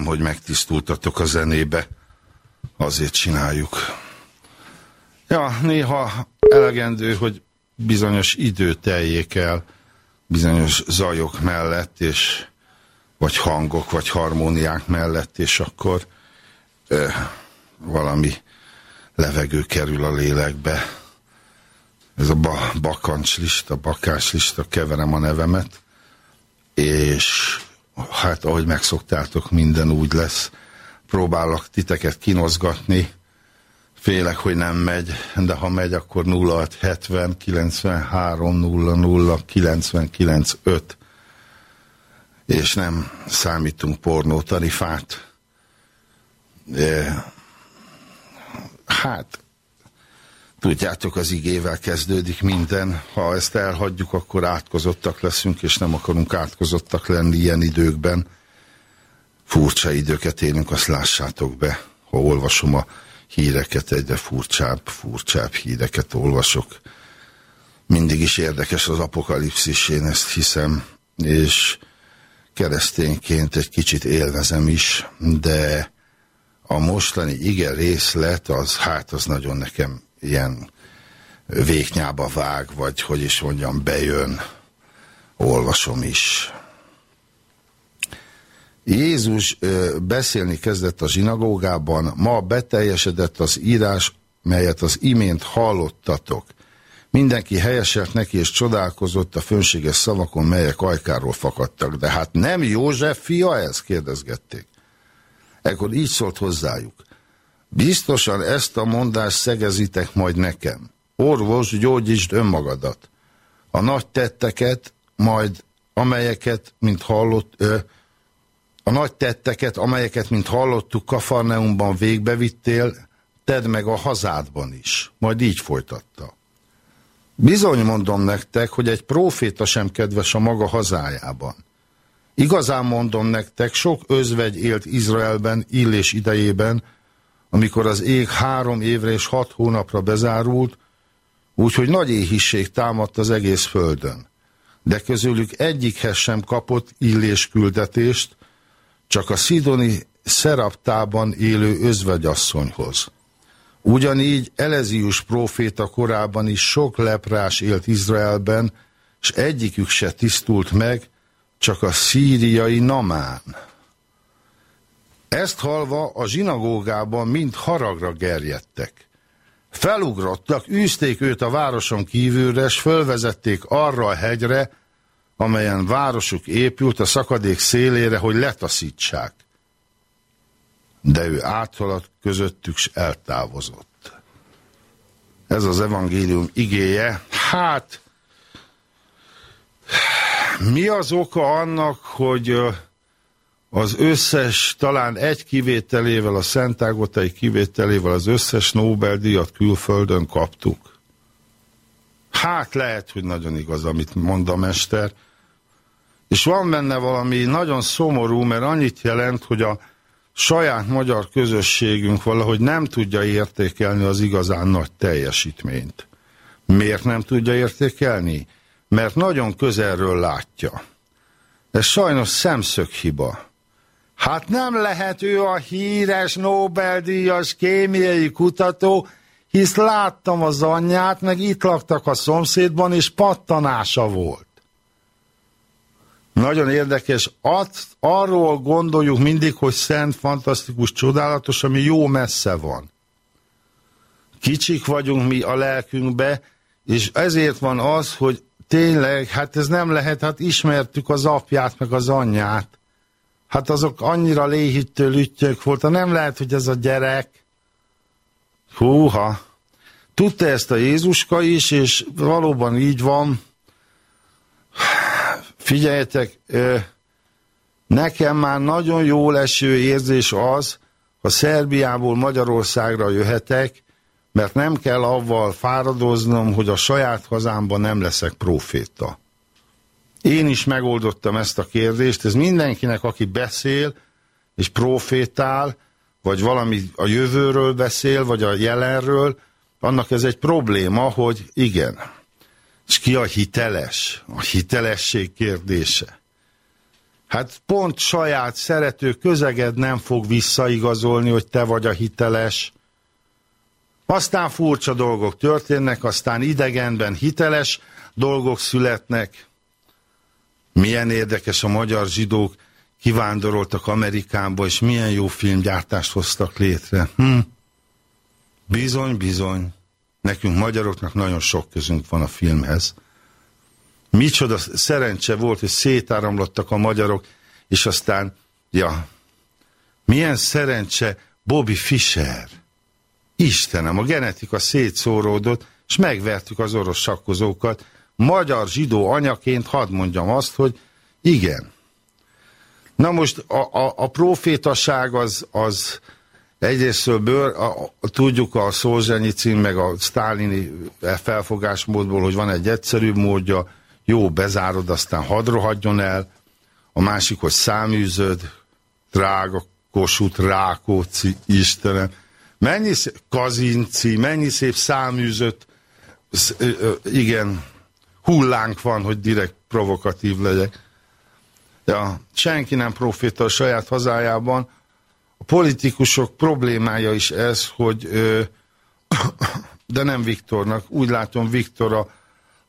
Remélem, hogy megtisztultatok a zenébe. Azért csináljuk. Ja, néha elegendő, hogy bizonyos idő teljék el, bizonyos zajok mellett, és vagy hangok, vagy harmóniák mellett, és akkor ö, valami levegő kerül a lélekbe. Ez a ba, bakancslista, bakácslista, keverem a nevemet, és hát ahogy megszoktátok, minden úgy lesz. Próbálok titeket kinozgatni, félek, hogy nem megy, de ha megy, akkor 0670 93 00 99 5 és nem számítunk pornótarifát. De, hát, tudjátok, az igével kezdődik minden. Ha ezt elhagyjuk, akkor átkozottak leszünk, és nem akarunk átkozottak lenni ilyen időkben. Furcsa időket élünk, azt lássátok be. Ha olvasom a híreket, egyre furcsább, furcsább híreket olvasok. Mindig is érdekes az apokalipszis, én ezt hiszem, és keresztényként egy kicsit élvezem is, de a mostani ige részlet, az hát az nagyon nekem ilyen véknyába vág, vagy hogy is mondjam, bejön, olvasom is. Jézus beszélni kezdett a zsinagógában, ma beteljesedett az írás, melyet az imént hallottatok. Mindenki helyeselt neki, és csodálkozott a fönséges szavakon, melyek ajkáról fakadtak. De hát nem József fia ez? kérdezgették. Ekkor így szólt hozzájuk. Biztosan ezt a mondást szegezitek majd nekem. Orvos, gyógyítsd önmagadat. A nagy tetteket, majd amelyeket, mint hallott, ö, a nagy tetteket, amelyeket, mint hallottuk, Kafarneumban végbevittél, tedd meg a hazádban is. Majd így folytatta. Bizony mondom nektek, hogy egy próféta sem kedves a maga hazájában. Igazán mondom nektek, sok özvegy élt Izraelben illés idejében, amikor az ég három évre és hat hónapra bezárult, úgyhogy nagy éhisség támadt az egész földön. De közülük egyikhez sem kapott illés küldetést, csak a szidoni szeraptában élő özvegyasszonyhoz. Ugyanígy Elezius próféta korában is sok leprás élt Izraelben, és egyikük se tisztult meg, csak a szíriai Namán. Ezt halva a zsinagógában mind haragra gerjedtek. Felugrottak, űzték őt a városon kívülre, és fölvezették arra a hegyre, amelyen városuk épült a szakadék szélére, hogy letaszítsák. De ő áthaladt közöttük, s eltávozott. Ez az evangélium igéje. Hát, mi az oka annak, hogy az összes, talán egy kivételével, a Szentágotai kivételével az összes Nobel-díjat külföldön kaptuk? Hát lehet, hogy nagyon igaz, amit mond a mester. És van benne valami nagyon szomorú, mert annyit jelent, hogy a saját magyar közösségünk valahogy nem tudja értékelni az igazán nagy teljesítményt. Miért nem tudja értékelni? Mert nagyon közelről látja. Ez sajnos szemszöghiba. Hát nem lehet ő a híres Nobel-díjas kémiai kutató, hisz láttam az anyját, meg itt laktak a szomszédban, és pattanása volt. Nagyon érdekes, At, arról gondoljuk mindig, hogy szent, fantasztikus, csodálatos, ami jó messze van. Kicsik vagyunk mi a lelkünkbe, és ezért van az, hogy tényleg, hát ez nem lehet, hát ismertük az apját, meg az anyját. Hát azok annyira léhítő lüttyök voltak, nem lehet, hogy ez a gyerek. Húha! Tudta ezt a Jézuska is, és valóban így van. Figyeljetek, nekem már nagyon jó leső érzés az, ha Szerbiából Magyarországra jöhetek, mert nem kell avval fáradoznom, hogy a saját hazámban nem leszek proféta. Én is megoldottam ezt a kérdést, ez mindenkinek, aki beszél és profétál, vagy valami a jövőről beszél, vagy a jelenről, annak ez egy probléma, hogy igen. És ki a hiteles? A hitelesség kérdése. Hát pont saját szerető közeged nem fog visszaigazolni, hogy te vagy a hiteles. Aztán furcsa dolgok történnek, aztán idegenben hiteles dolgok születnek. Milyen érdekes a magyar zsidók kivándoroltak Amerikába, és milyen jó filmgyártást hoztak létre. Hm. Bizony, bizony. Nekünk magyaroknak nagyon sok közünk van a filmhez. Micsoda szerencse volt, hogy szétáramlottak a magyarok, és aztán, ja, milyen szerencse Bobby Fischer. Istenem, a genetika szétszóródott, és megvertük az orosz sakkozókat. Magyar zsidó anyaként hadd mondjam azt, hogy igen. Na most a, a, a profétaság az, az egyrésztől bőr, a, a, tudjuk a Szolzsenyicin, meg a sztálini felfogásmódból, hogy van egy egyszerűbb módja, jó, bezárod, aztán hadd rohadjon el, a másik, hogy száműzöd, drága Kossuth, Rákóczi, Istenem, mennyi szép, Kazinci, mennyi szép száműzött, igen, hullánk van, hogy direkt provokatív legyek. Ja, senki nem proféta a saját hazájában. A politikusok problémája is ez, hogy de nem Viktornak, úgy látom Viktor a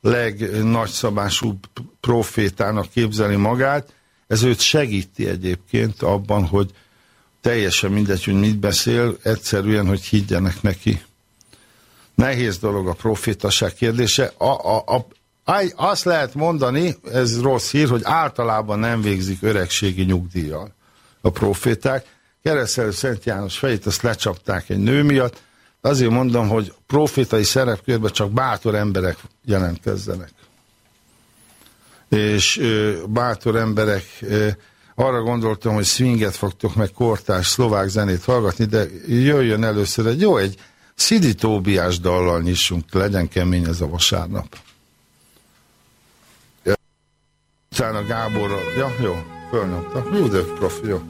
legnagyszabásúbb profétának képzeli magát. Ez őt segíti egyébként abban, hogy teljesen mindegy, hogy mit beszél, egyszerűen, hogy higgyenek neki. Nehéz dolog a profétaság kérdése. A, a, a, azt lehet mondani, ez rossz hír, hogy általában nem végzik öregségi nyugdíjjal a proféták. Kereszelő Szent János fejét azt lecsapták egy nő miatt, Azért mondom, hogy profétai szerepkörben csak bátor emberek jelentkezzenek. És ö, bátor emberek, ö, arra gondoltam, hogy swinget fogtok meg kortás szlovák zenét hallgatni, de jöjjön először egy jó, egy Szidi Tóbiás dallal nyissunk, legyen kemény ez a vasárnap. Utána Gáborral, ja, jó, fölnyomta. Jó, de profi, jó.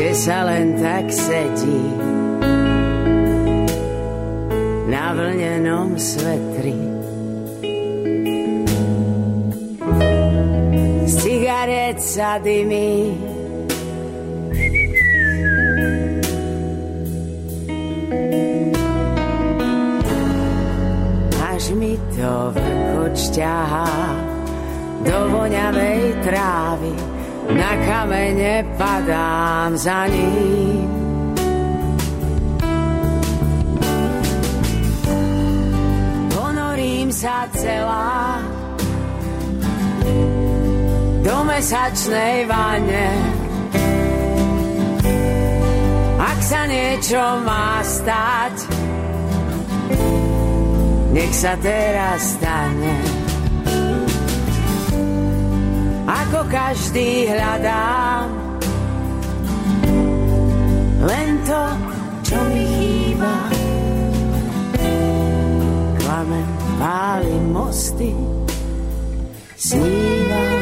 kde sa len tak sedí na vlnenom svetri. Z cigaret sa dymí až mi to vrkoč ťahá do voňavej trávy na kamene padám za ním. Ponorím sa celá do mesačnej vane. Ak sa niečo má stať, nech sa teraz stane. Ako každý hľadám len to, čo mi chýba. Klamem, pálim mosty, snívam.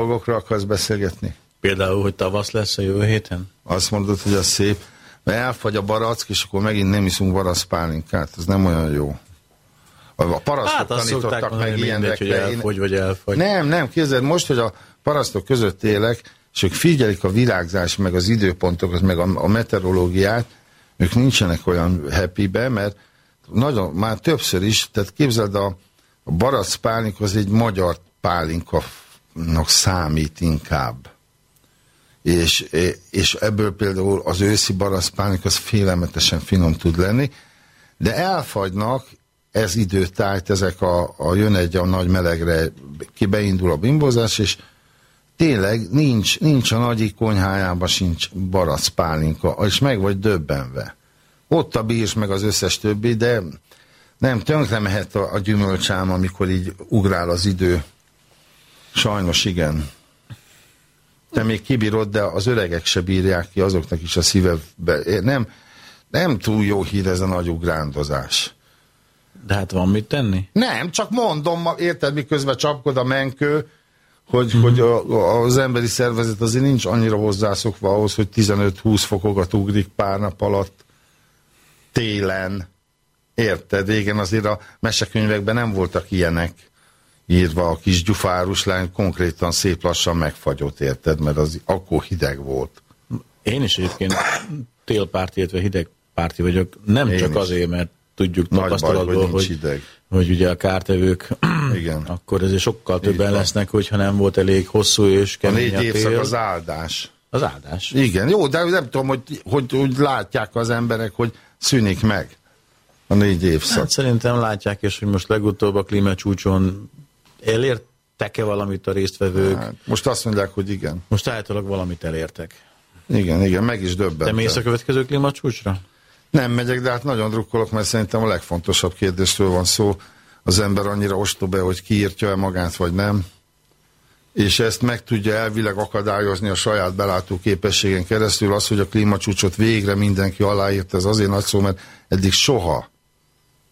Szép dolgokra akarsz beszélgetni? Például, hogy tavasz lesz a jövő héten? Azt mondod, hogy az szép, mert elfagy a barack, és akkor megint nem iszunk baraszpálinkát. Ez nem olyan jó. A parasztok Hát tanítottak mondani, meg hogy hogy ilyenekre. Én- elfogy vagy elfogy. Nem, nem, képzeld, most, hogy a parasztok között élek, és ők figyelik a virágzás, meg az időpontokat, meg a, a meteorológiát, ők nincsenek olyan happybe, mert nagyon, már többször is, tehát képzeld, a, a barack pálinka az egy magyar pálinkanak számít inkább. És, és ebből például az őszi baraszpánik az félelmetesen finom tud lenni, de elfagynak ez időtájt, ezek a, a jön egy a nagy melegre, ki beindul a bimbozás, és tényleg nincs, nincs a nagyik konyhájában sincs baraszpálinka, és meg vagy döbbenve. Ott a bírs meg az összes többi, de nem, tönkre mehet a, a gyümölcsám, amikor így ugrál az idő. Sajnos igen. Te még kibírod, de az öregek se bírják ki, azoknak is a szívebe. Nem, nem túl jó hír ez a nagy ugrándozás. De hát van mit tenni? Nem, csak mondom, érted, miközben csapkod a menkő, hogy, mm. hogy a, az emberi szervezet azért nincs annyira hozzászokva ahhoz, hogy 15-20 fokokat ugrik pár nap alatt télen. Érted? Régen azért a mesekönyvekben nem voltak ilyenek írva, a kis gyufárus lány konkrétan szép lassan megfagyott, érted? Mert az akkor hideg volt. Én is egyébként télpárti, illetve hidegpárti vagyok. Nem Én csak is. azért, mert tudjuk Nagy baj, tapasztalatból, hogy nincs hogy, hideg. hogy ugye a kártevők Igen. akkor ezért sokkal többen van. lesznek, hogyha nem volt elég hosszú és A kemény négy a tél. az áldás. Az áldás. Igen, jó, de nem tudom, hogy, hogy úgy látják az emberek, hogy szűnik meg a négy évszak. Hát szerintem látják, és hogy most legutóbb a klímacsúcson elértek-e valamit a résztvevők. Hát, most azt mondják, hogy igen. Most állítólag valamit elértek. Igen, igen, meg is Te döbbentem. mész a következő klímacsúcsra? Nem megyek, de hát nagyon drukkolok, mert szerintem a legfontosabb kérdésről van szó. Az ember annyira ostoba, hogy kiírtja-e magát, vagy nem. És ezt meg tudja elvileg akadályozni a saját belátó képességen keresztül. Az, hogy a klímacsúcsot végre mindenki aláírt, ez azért nagy szó, mert eddig soha,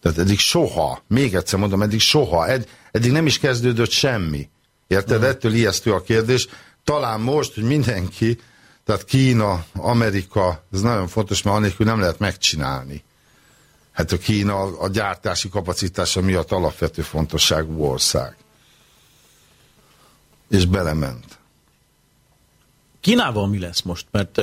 tehát eddig soha, még egyszer mondom, eddig soha, ed, eddig nem is kezdődött semmi. Érted? Ettől ijesztő a kérdés. Talán most, hogy mindenki, tehát Kína, Amerika, ez nagyon fontos, mert anélkül nem lehet megcsinálni. Hát a Kína a gyártási kapacitása miatt alapvető fontosságú ország. És belement. Kínával mi lesz most? Mert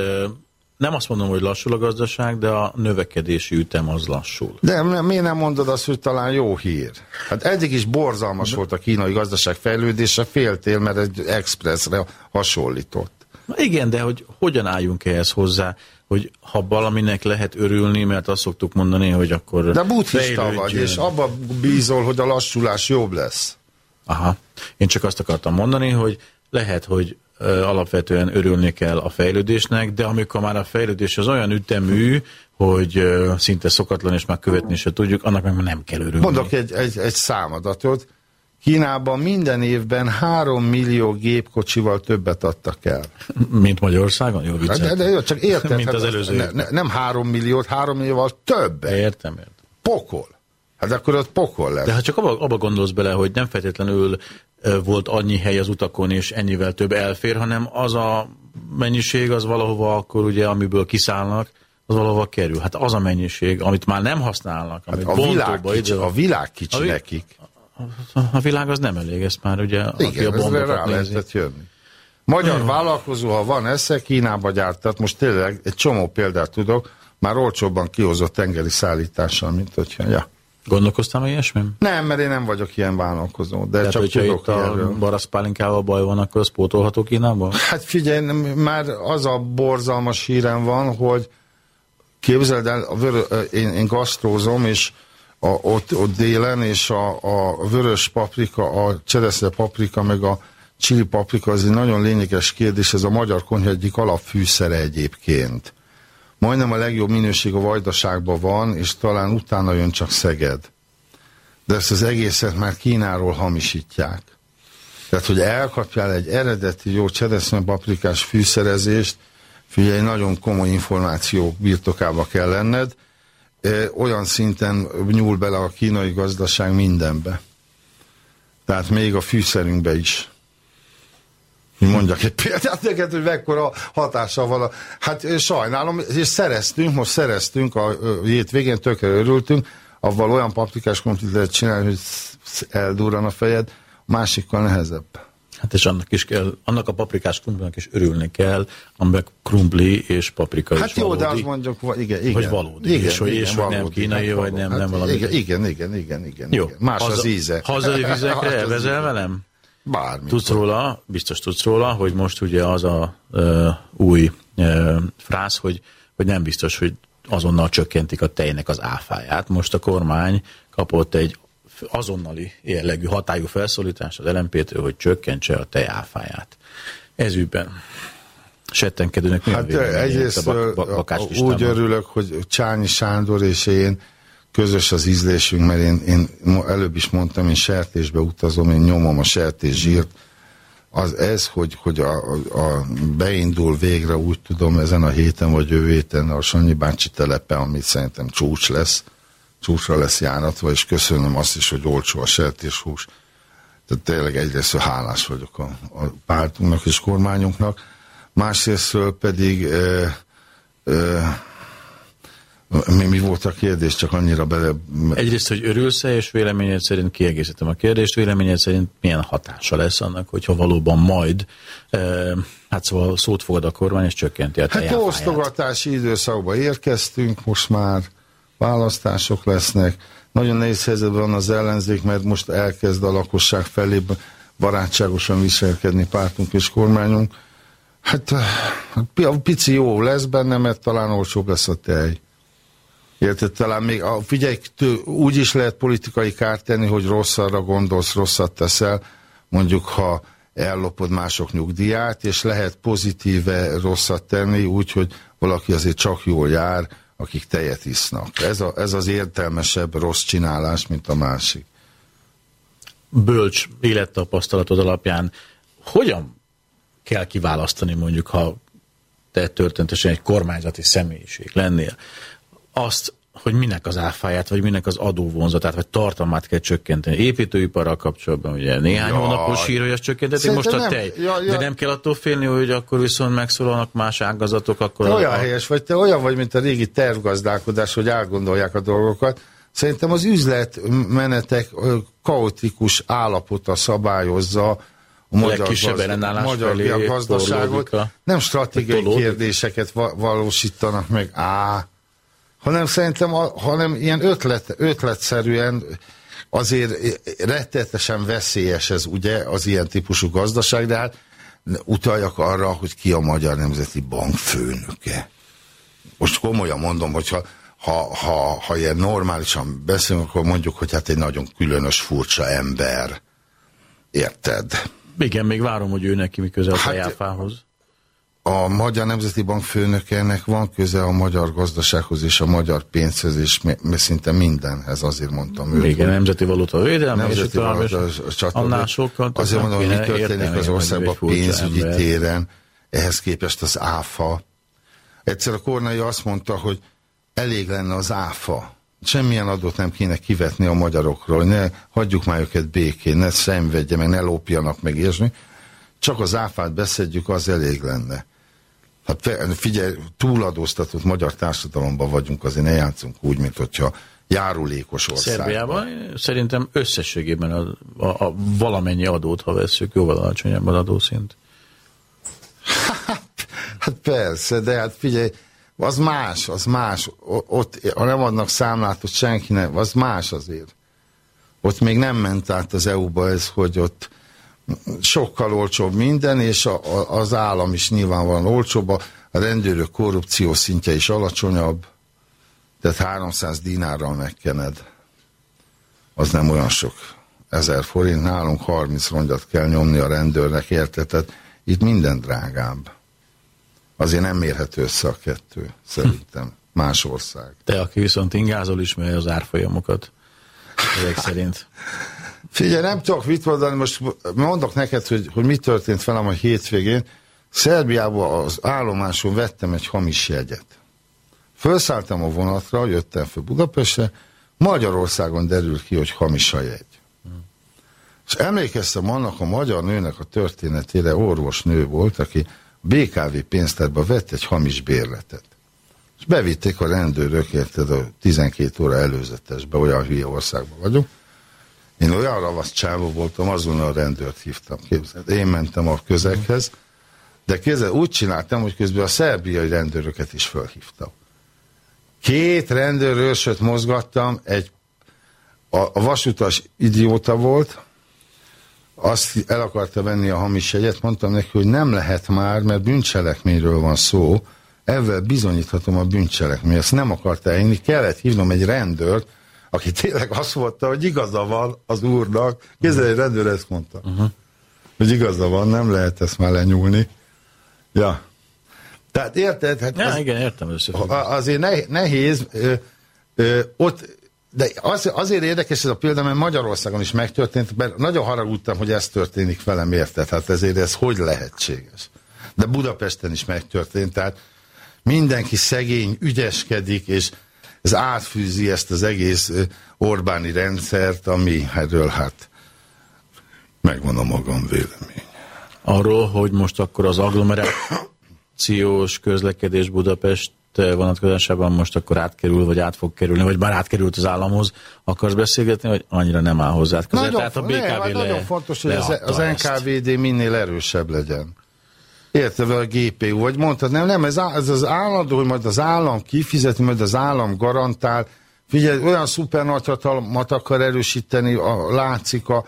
nem azt mondom, hogy lassul a gazdaság, de a növekedési ütem az lassul. De nem, miért nem mondod azt, hogy talán jó hír? Hát eddig is borzalmas volt a kínai gazdaság fejlődése, féltél, mert egy expressre hasonlított. Na igen, de hogy hogyan álljunk ehhez hozzá, hogy ha valaminek lehet örülni, mert azt szoktuk mondani, hogy akkor De buddhista vagy, és abba bízol, hogy a lassulás jobb lesz. Aha. Én csak azt akartam mondani, hogy lehet, hogy alapvetően örülni kell a fejlődésnek, de amikor már a fejlődés az olyan ütemű, hogy szinte szokatlan, és már követni se tudjuk, annak meg nem kell örülni. Mondok egy, egy, egy számadatot. Kínában minden évben 3 millió gépkocsival többet adtak el. Mint Magyarországon? Jó De, viccelt. de jó, csak érted, Mint hát az előző ne, ne, nem 3 milliót, 3 millióval többet. Értem, értem. Pokol. Hát akkor ott pokol lesz. De ha csak abba, abba gondolsz bele, hogy nem feltétlenül volt annyi hely az utakon, és ennyivel több elfér, hanem az a mennyiség az valahova akkor ugye, amiből kiszállnak, az valahova kerül. Hát az a mennyiség, amit már nem használnak, amit Hát a, világ kicsi, a világ kicsi A vi- nekik. A világ az nem elég, ezt már ugye, aki a Igen, bombokat rá nézi. lehetett jönni. Magyar vállalkozó, ha van esze, Kínába gyárt. Tehát most tényleg egy csomó példát tudok, már olcsóbban kihozott tengeri szállítással, mint hogyha... Ja. Gondolkoztam ilyesmim? Nem, mert én nem vagyok ilyen vállalkozó, de Tehát, csak hogyha tudok itt a baraszpálinkával baj van, akkor az pótolható Kínából? Hát figyelj, már az a borzalmas hírem van, hogy képzeld el, a vörö, én, én gasztrózom, és a, ott, ott délen, és a, a vörös paprika, a cseresznye paprika, meg a csili paprika, az egy nagyon lényeges kérdés, ez a magyar konyha egyik alapfűszere egyébként. Majdnem a legjobb minőség a vajdaságban van, és talán utána jön csak Szeged. De ezt az egészet már Kínáról hamisítják. Tehát, hogy elkapjál egy eredeti jó cseresznye paprikás fűszerezést, figyelj, nagyon komoly információk birtokába kell lenned. olyan szinten nyúl bele a kínai gazdaság mindenbe. Tehát még a fűszerünkbe is. Mondjak egy példát neked, hogy mekkora hatással van. A... Hát sajnálom, és szereztünk, most szereztünk a hétvégén, tökre örültünk, avval olyan paprikás krumplit lehet csinálni, hogy eldurran a fejed, a másikkal nehezebb. Hát és annak is kell, annak a paprikás krumplinak is örülni kell, amiben krumpli és paprika Hát is jó, valódi. de azt mondjuk, igen, igen. Hogy valódi, és hogy- és hogy nem kínai, vagy nem- nem valami- Igen, igen, igen, igen, igen. Jó. igen. Más az íze. Hazai Hát vizekre elvezel velem? Bármi. Tudsz róla, biztos tudsz róla, hogy most ugye az a ö, új ö, frász, hogy, hogy nem biztos, hogy azonnal csökkentik a tejnek az áfáját. Most a kormány kapott egy azonnali jellegű hatályú felszólítást az LMP-től, hogy csökkentse a tej áfáját. Ez ügyben settenkedőnek mi a Hát véleménye egyrészt a bak- bak- úgy örülök, hogy Csányi Sándor és én közös az ízlésünk, mert én, én előbb is mondtam, én sertésbe utazom, én nyomom a sertés zsírt. Az ez, hogy, hogy a, a, beindul végre, úgy tudom, ezen a héten vagy jövő héten a Sanyi bácsi telepe, ami szerintem csúcs lesz, csúcsra lesz járatva, és köszönöm azt is, hogy olcsó a sertéshús. Tehát tényleg egyrészt hálás vagyok a, a pártunknak és kormányunknak, másrésztről pedig ö, ö, mi, mi volt a kérdés, csak annyira bele... Egyrészt, hogy örülsz-e, és véleményed szerint kiegészítem a kérdést, véleményed szerint milyen hatása lesz annak, hogyha valóban majd, e, hát szóval szót fogad a kormány, és csökkenti a Hát osztogatási időszakba érkeztünk, most már választások lesznek. Nagyon nehéz helyzetben van az ellenzék, mert most elkezd a lakosság felé barátságosan viselkedni pártunk és kormányunk. Hát a pici jó lesz benne, mert talán olcsóbb lesz a tej. Érted, talán még, a, figyelj, tő, úgy is lehet politikai kárt tenni, hogy rosszarra gondolsz, rosszat teszel, mondjuk ha ellopod mások nyugdíját, és lehet pozitíve rosszat tenni, úgyhogy valaki azért csak jól jár, akik tejet isznak. Ez, a, ez az értelmesebb rossz csinálás, mint a másik. Bölcs élettapasztalatod alapján hogyan kell kiválasztani mondjuk, ha te történetesen egy kormányzati személyiség lennél, azt, hogy minek az áfáját, vagy minek az adóvonzatát, vagy tartalmát kell csökkenteni. Építőiparral kapcsolatban ugye néhány Jaj. hónapos hír, hogy azt csökkentették, most a tej. Ja, ja. De nem kell attól félni, hogy akkor viszont megszólalnak más ágazatok, akkor... Te olyan a- helyes vagy, te olyan vagy, mint a régi tervgazdálkodás, hogy elgondolják a dolgokat. Szerintem az üzletmenetek kaotikus állapota szabályozza a magyar, ellenállás magyar felé gazdaságot. Nem stratégiai kérdéseket va- valósítanak meg, á, hanem szerintem a, hanem ilyen ötlet, ötletszerűen azért rettetesen veszélyes ez ugye az ilyen típusú gazdaság, de hát utaljak arra, hogy ki a Magyar Nemzeti Bank főnöke. Most komolyan mondom, hogyha ha, ha, ha ilyen normálisan beszélünk, akkor mondjuk, hogy hát egy nagyon különös, furcsa ember. Érted? Igen, még várom, hogy ő neki mi köze a Hát- tejáfához. A Magyar Nemzeti Bank főnökének van köze a magyar gazdasághoz és a magyar pénzhez, és szinte mindenhez, azért mondtam őt. Igen, nemzeti valuta védelme, Nemzeti és Valuta, annál sokkal Azért mondom, hogy mi történik érteni, az országban pénzügyi ember. téren, ehhez képest az áfa. Egyszer a Kornai azt mondta, hogy elég lenne az áfa. Semmilyen adót nem kéne kivetni a magyarokról, ne hagyjuk már őket békén, ne szenvedje, meg ne lopjanak meg ilyesmi. Csak az áfát beszedjük, az elég lenne. Hát figyelj, túladóztatott magyar társadalomban vagyunk, azért ne játszunk úgy, mint hogyha járulékos országban. Szerbiában szerintem összességében a, a, a valamennyi adót, ha vesszük, jóval alacsonyabb az adószint. Hát persze, de hát figyelj, az más, az más. Ott, ha nem adnak számlát, ott senki nem, az más azért. Ott még nem ment át az EU-ba ez, hogy ott sokkal olcsóbb minden, és a, a, az állam is nyilvánvalóan olcsóbb, a rendőrök korrupció szintje is alacsonyabb, tehát 300 dinárral megkened. Az nem olyan sok ezer forint, nálunk 30 rongyat kell nyomni a rendőrnek, érted? Tehát itt minden drágább. Azért nem mérhető össze a kettő, szerintem. Más ország. Te, aki viszont ingázol, ismeri az árfolyamokat. Ezek szerint. Figyelj, nem tudok mit mondani, most mondok neked, hogy, hogy mi történt velem a hétvégén. Szerbiában az állomáson vettem egy hamis jegyet. Felszálltam a vonatra, jöttem fel Budapestre, Magyarországon derült ki, hogy hamis a jegy. És emlékeztem annak a magyar nőnek a történetére, orvosnő volt, aki BKV pénztárba vett egy hamis bérletet. És bevitték a rendőrök, érted, a 12 óra előzetesbe, olyan hülye országban vagyunk. Én olyan ravasz csávó voltam, azon a rendőrt hívtam. Képzeld, én mentem a közekhez, de kézzel úgy csináltam, hogy közben a szerbiai rendőröket is felhívtam. Két rendőrőrsöt mozgattam, egy a, a vasutas idióta volt, azt el akarta venni a hamis jegyet, mondtam neki, hogy nem lehet már, mert bűncselekményről van szó, ezzel bizonyíthatom a bűncselekményt. Ezt nem akarta elhinni, kellett hívnom egy rendőrt, aki tényleg azt mondta, hogy igaza van az úrnak. Kézzel egy rendőr ezt mondta. Uh-huh. Hogy igaza van, nem lehet ezt már lenyúlni. Ja. Tehát érted? Hát ja, az, igen, értem Azért nehéz ö, ö, ott de az, azért érdekes ez a példa, mert Magyarországon is megtörtént, mert nagyon haragudtam, hogy ez történik velem, érted? Hát ezért ez hogy lehetséges? De Budapesten is megtörtént, tehát mindenki szegény, ügyeskedik, és ez átfűzi ezt az egész Orbáni rendszert, ami erről hát megvan a magam vélemény. Arról, hogy most akkor az agglomerációs közlekedés Budapest vonatkozásában most akkor átkerül, vagy át fog kerülni, vagy már átkerült az államhoz, akarsz beszélgetni, vagy annyira nem áll hozzá közel? Nagyon, Tehát a BKV ne, le, nagyon fontos, hogy az, az NKVD minél erősebb legyen. Érted, a GPU, vagy mondtad, nem, nem, ez, ez az állandó, hogy majd az állam kifizeti, majd az állam garantál, figyelj, olyan szuper nagyhatalmat akar erősíteni, a, látszik a,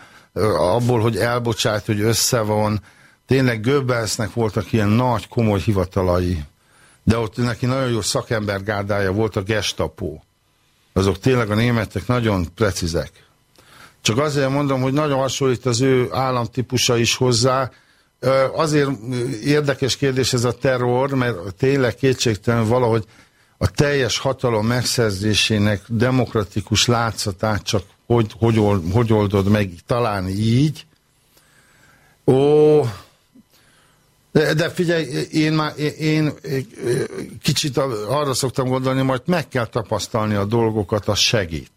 abból, hogy elbocsát, hogy összevon, tényleg Göbbelsnek voltak ilyen nagy, komoly hivatalai de ott neki nagyon jó szakembergárdája volt a gestapo. Azok tényleg a németek nagyon precízek. Csak azért mondom, hogy nagyon hasonlít az ő államtípusa is hozzá. Azért érdekes kérdés ez a terror, mert tényleg kétségtelen valahogy a teljes hatalom megszerzésének demokratikus látszatát csak hogy, hogy, hogy oldod meg talán így. Ó, de, de figyelj, én már én kicsit arra szoktam gondolni, majd meg kell tapasztalni a dolgokat, az segít.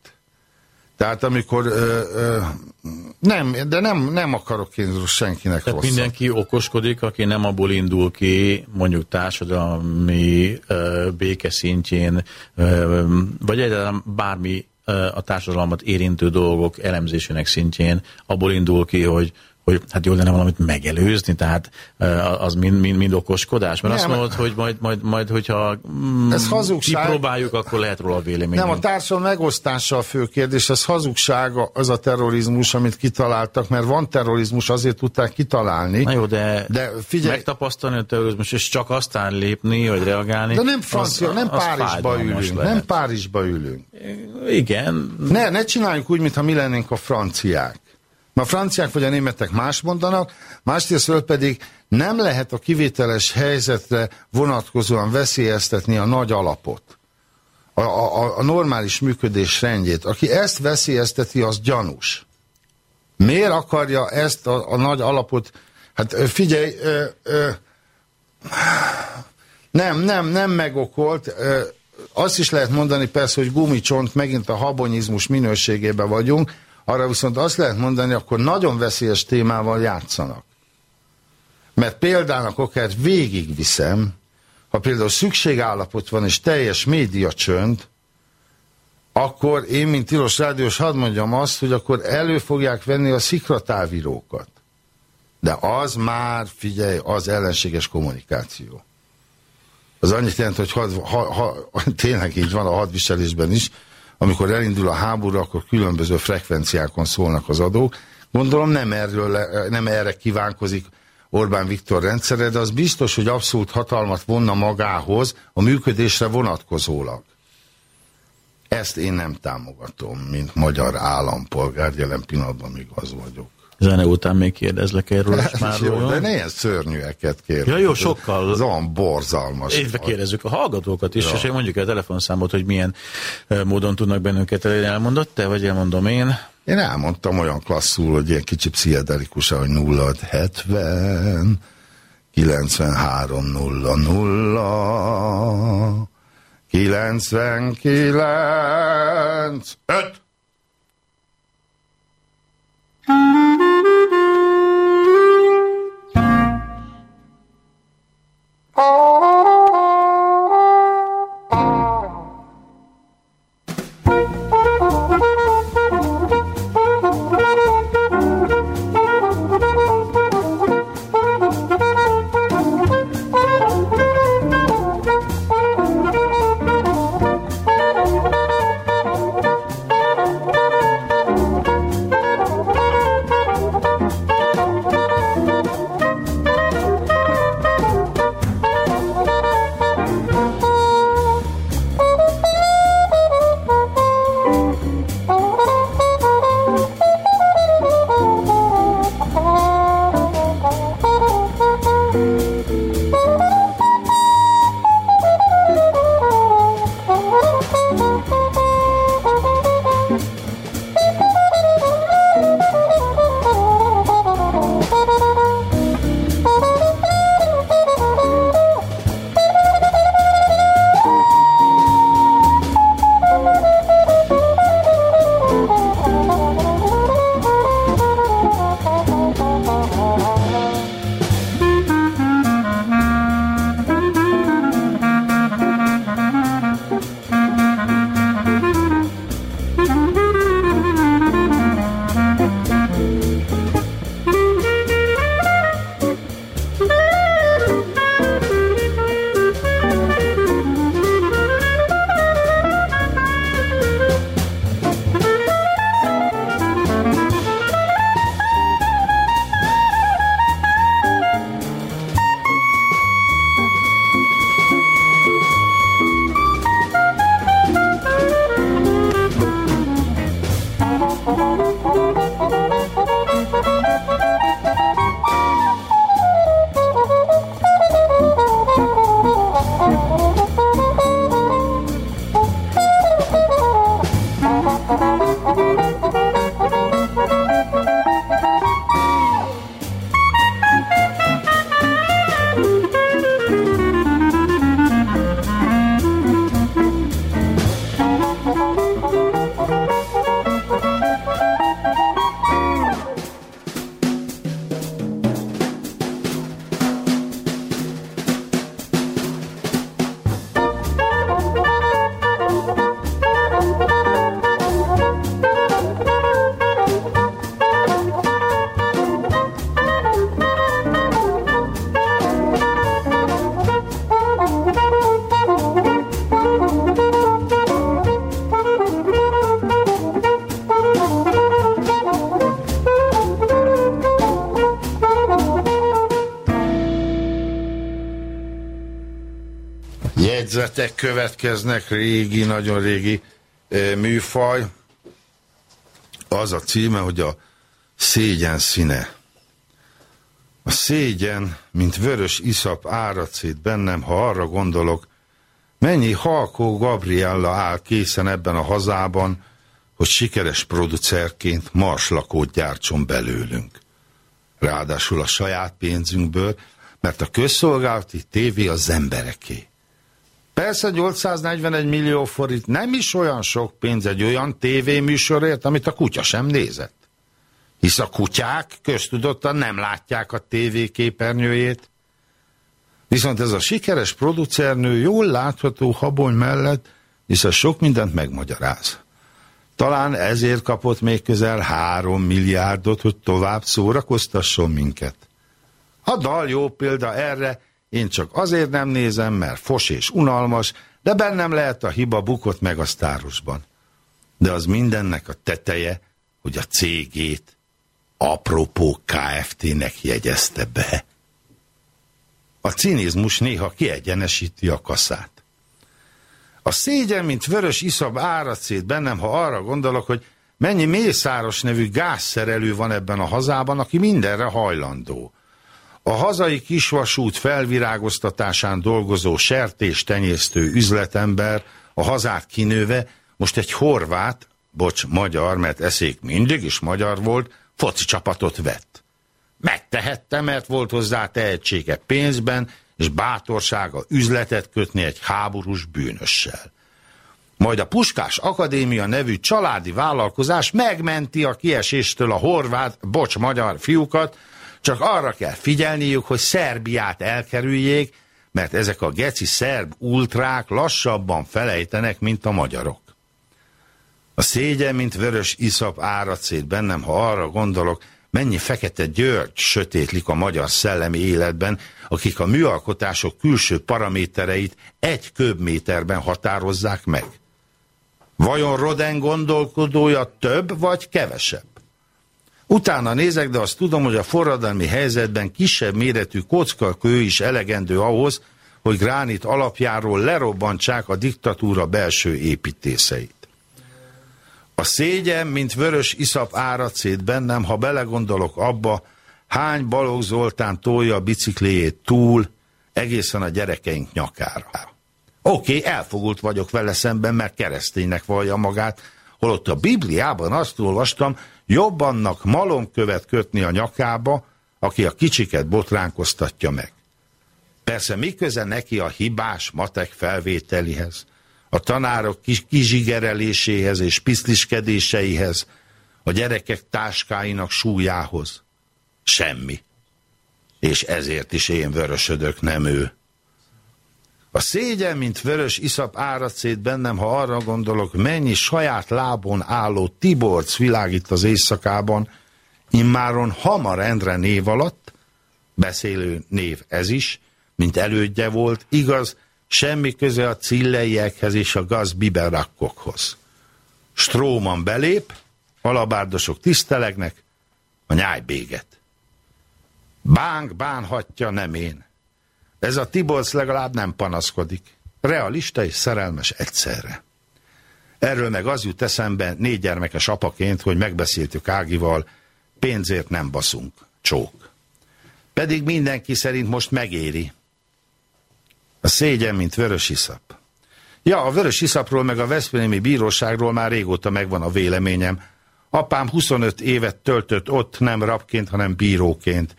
Tehát amikor ö, ö, nem, de nem, nem akarok én senkinek Tehát rosszat. mindenki okoskodik, aki nem abból indul ki, mondjuk társadalmi ö, béke szintjén, ö, vagy egyáltalán bármi ö, a társadalmat érintő dolgok elemzésének szintjén, abból indul ki, hogy hogy hát jól lenne valamit megelőzni, tehát az mind, mind, mind okoskodás, mert nem, azt mondod, hogy majd, majd, majd hogyha mm, ez hazugság. kipróbáljuk, akkor lehet róla a vélemény. Nem, a társadalom megosztása a fő kérdés, ez hazugság az a terrorizmus, amit kitaláltak, mert van terrorizmus, azért tudták kitalálni. Na jó, de, de figyelj, megtapasztalni a terrorizmus, és csak aztán lépni, vagy reagálni. De nem Francia, az, nem Párizsba ülünk, lehet. nem Párizsba ülünk. Igen. Ne, ne csináljuk úgy, mintha mi lennénk a franciák. Ma franciák vagy a németek más mondanak, másrészt pedig nem lehet a kivételes helyzetre vonatkozóan veszélyeztetni a nagy alapot. A, a, a normális működés rendjét. Aki ezt veszélyezteti, az gyanús. Miért akarja ezt a, a nagy alapot? Hát figyelj, ö, ö, nem, nem, nem megokolt. Ö, azt is lehet mondani persze, hogy gumicsont, megint a habonyizmus minőségében vagyunk, arra viszont azt lehet mondani, akkor nagyon veszélyes témával játszanak. Mert példának okát végigviszem, ha például szükségállapot van és teljes média csönd, akkor én, mint tilos rádiós, hadd mondjam azt, hogy akkor elő fogják venni a szikratávírókat. De az már, figyelj, az ellenséges kommunikáció. Az annyit jelent, hogy ha, ha, ha, tényleg így van a hadviselésben is, amikor elindul a háború, akkor különböző frekvenciákon szólnak az adók. Gondolom nem, erről, nem erre kívánkozik Orbán Viktor rendszere, de az biztos, hogy abszolút hatalmat vonna magához a működésre vonatkozólag. Ezt én nem támogatom, mint magyar állampolgár, jelen pillanatban még az vagyok. Zene után még kérdezlek erről már. Jó, de ne ilyen szörnyűeket kérdezik. Ja, jó, sokkal. Ez olyan borzalmas. Évbe kérdezzük a hallgatókat is, ja. és mondjuk a telefonszámot, hogy milyen módon tudnak bennünket elérni. Elmondott te, vagy elmondom én? Én elmondtam olyan klasszul, hogy ilyen kicsi pszichedelikus, hogy 0 70 93 0 0 99, 5. Jegyzetek következnek, régi, nagyon régi e, műfaj. Az a címe, hogy a szégyen színe. A szégyen, mint vörös iszap áracét bennem, ha arra gondolok, mennyi halkó Gabriella áll készen ebben a hazában, hogy sikeres producerként marslakót gyártson belőlünk. Ráadásul a saját pénzünkből, mert a közszolgálati tévé az embereké. Persze 841 millió forint nem is olyan sok pénz egy olyan tévéműsorért, amit a kutya sem nézett. Hisz a kutyák köztudottan nem látják a tévé képernyőjét. Viszont ez a sikeres producernő jól látható habony mellett, hisz a sok mindent megmagyaráz. Talán ezért kapott még közel három milliárdot, hogy tovább szórakoztasson minket. A dal jó példa erre, én csak azért nem nézem, mert fos és unalmas, de bennem lehet a hiba bukott meg a sztárosban. De az mindennek a teteje, hogy a cégét apropó KFT-nek jegyezte be. A cinizmus néha kiegyenesíti a kaszát. A szégyen, mint vörös iszab áracét bennem, ha arra gondolok, hogy mennyi mészáros nevű gázszerelő van ebben a hazában, aki mindenre hajlandó. A hazai kisvasút felvirágoztatásán dolgozó sertés tenyésztő üzletember, a hazát kinőve, most egy horvát, bocs, magyar, mert eszék mindig is magyar volt, foci csapatot vett. Megtehette, mert volt hozzá tehetsége pénzben, és bátorsága üzletet kötni egy háborús bűnössel. Majd a Puskás Akadémia nevű családi vállalkozás megmenti a kieséstől a horvát, bocs, magyar fiúkat, csak arra kell figyelniük, hogy Szerbiát elkerüljék, mert ezek a geci szerb ultrák lassabban felejtenek, mint a magyarok. A szégyen, mint vörös iszap árad szét bennem, ha arra gondolok, mennyi fekete György sötétlik a magyar szellemi életben, akik a műalkotások külső paramétereit egy köbméterben határozzák meg. Vajon Roden gondolkodója több vagy kevesebb? Utána nézek, de azt tudom, hogy a forradalmi helyzetben kisebb méretű kockakő is elegendő ahhoz, hogy gránit alapjáról lerobbantsák a diktatúra belső építészeit. A szégyen, mint vörös iszap árad szét bennem, ha belegondolok abba, hány Balogh Zoltán tolja a bicikléjét túl, egészen a gyerekeink nyakára. Oké, okay, elfogult vagyok vele szemben, mert kereszténynek vallja magát, holott a Bibliában azt olvastam, jobbannak malomkövet kötni a nyakába, aki a kicsiket botránkoztatja meg. Persze mi köze neki a hibás matek felvételihez, a tanárok kizsigereléséhez és piszliskedéseihez, a gyerekek táskáinak súlyához? Semmi. És ezért is én vörösödök, nem ő. A szégyen, mint vörös iszap árad szét bennem, ha arra gondolok, mennyi saját lábon álló Tiborc világít az éjszakában, immáron Hamar Endre név alatt, beszélő név ez is, mint elődje volt, igaz, semmi köze a cilleiekhez és a gazbiberakkokhoz. Stróman belép, alabárdosok tisztelegnek, a nyáj béget. Bánk bánhatja, nem én. Ez a Tibolc legalább nem panaszkodik. Realista és szerelmes egyszerre. Erről meg az jut eszembe négy gyermekes apaként, hogy megbeszéltük Ágival, pénzért nem baszunk. Csók. Pedig mindenki szerint most megéri. A szégyen, mint vörös iszap. Ja, a vörös iszapról meg a Veszprémi bíróságról már régóta megvan a véleményem. Apám 25 évet töltött ott nem rabként, hanem bíróként.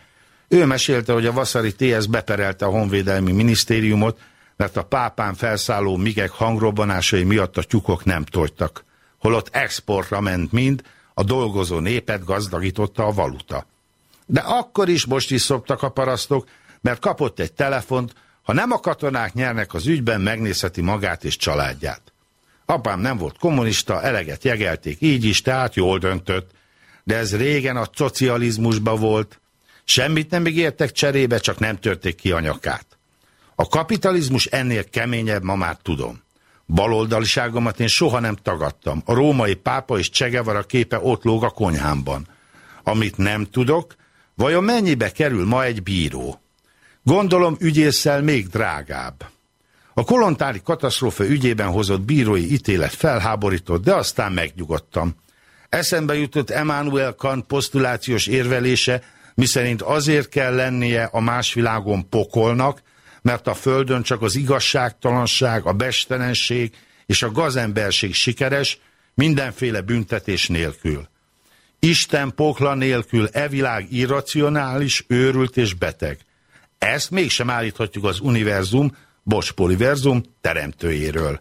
Ő mesélte, hogy a Vaszari TS beperelte a Honvédelmi Minisztériumot, mert a pápán felszálló migek hangrobbanásai miatt a tyúkok nem tojtak. Holott exportra ment mind, a dolgozó népet gazdagította a valuta. De akkor is most is szoptak a parasztok, mert kapott egy telefont, ha nem a katonák nyernek az ügyben, megnézheti magát és családját. Apám nem volt kommunista, eleget jegelték így is, tehát jól döntött. De ez régen a szocializmusba volt. Semmit nem ígértek cserébe, csak nem törték ki a nyakát. A kapitalizmus ennél keményebb, ma már tudom. Baloldaliságomat én soha nem tagadtam. A római pápa és Csegevara képe ott lóg a konyhámban. Amit nem tudok, vajon mennyibe kerül ma egy bíró? Gondolom ügyésszel még drágább. A kolontári katasztrófa ügyében hozott bírói ítélet felháborított, de aztán megnyugodtam. Eszembe jutott Emmanuel Kant posztulációs érvelése, miszerint azért kell lennie a más világon pokolnak, mert a Földön csak az igazságtalanság, a bestelenség és a gazemberség sikeres, mindenféle büntetés nélkül. Isten pokla nélkül e világ irracionális, őrült és beteg. Ezt mégsem állíthatjuk az univerzum, bocs, poliverzum teremtőjéről.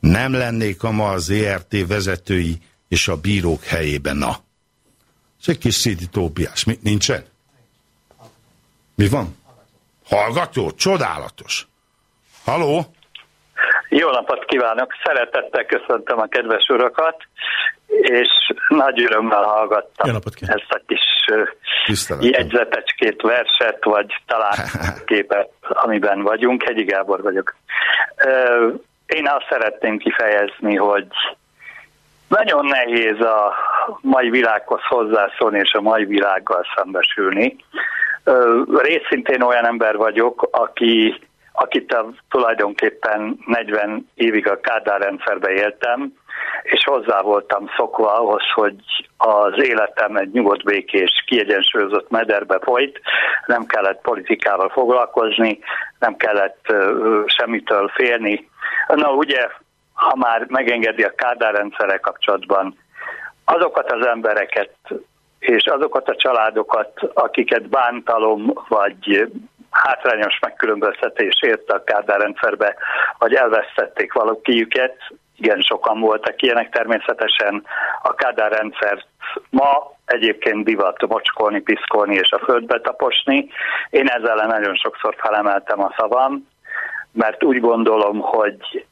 Nem lennék a ma az ERT vezetői és a bírók helyében, na. Ez egy kis Szidi Tóbiás. Mi, nincsen? Mi van? Hallgató? Csodálatos. Haló? Jó napot kívánok! Szeretettel köszöntöm a kedves urakat, és nagy örömmel hallgattam Jó napot ezt a kis Tiszteletem. jegyzetecskét, verset, vagy talán képet, amiben vagyunk. Hegyi Gábor vagyok. Én azt szeretném kifejezni, hogy nagyon nehéz a mai világhoz hozzászólni és a mai világgal szembesülni. Részintén olyan ember vagyok, aki, akit a, tulajdonképpen 40 évig a Kádár rendszerbe éltem, és hozzá voltam szokva ahhoz, hogy az életem egy nyugodt, békés, kiegyensúlyozott mederbe folyt, nem kellett politikával foglalkozni, nem kellett ö, semmitől félni. Na ugye, ha már megengedi a Kádár rendszerrel kapcsolatban, azokat az embereket és azokat a családokat, akiket bántalom vagy hátrányos megkülönböztetés érte a Kádár rendszerbe, vagy elvesztették valakiüket. Igen, sokan voltak ilyenek természetesen. A Kádár rendszert ma egyébként divat mocskolni, piszkolni és a földbe taposni. Én ezzel nagyon sokszor felemeltem a szavam, mert úgy gondolom, hogy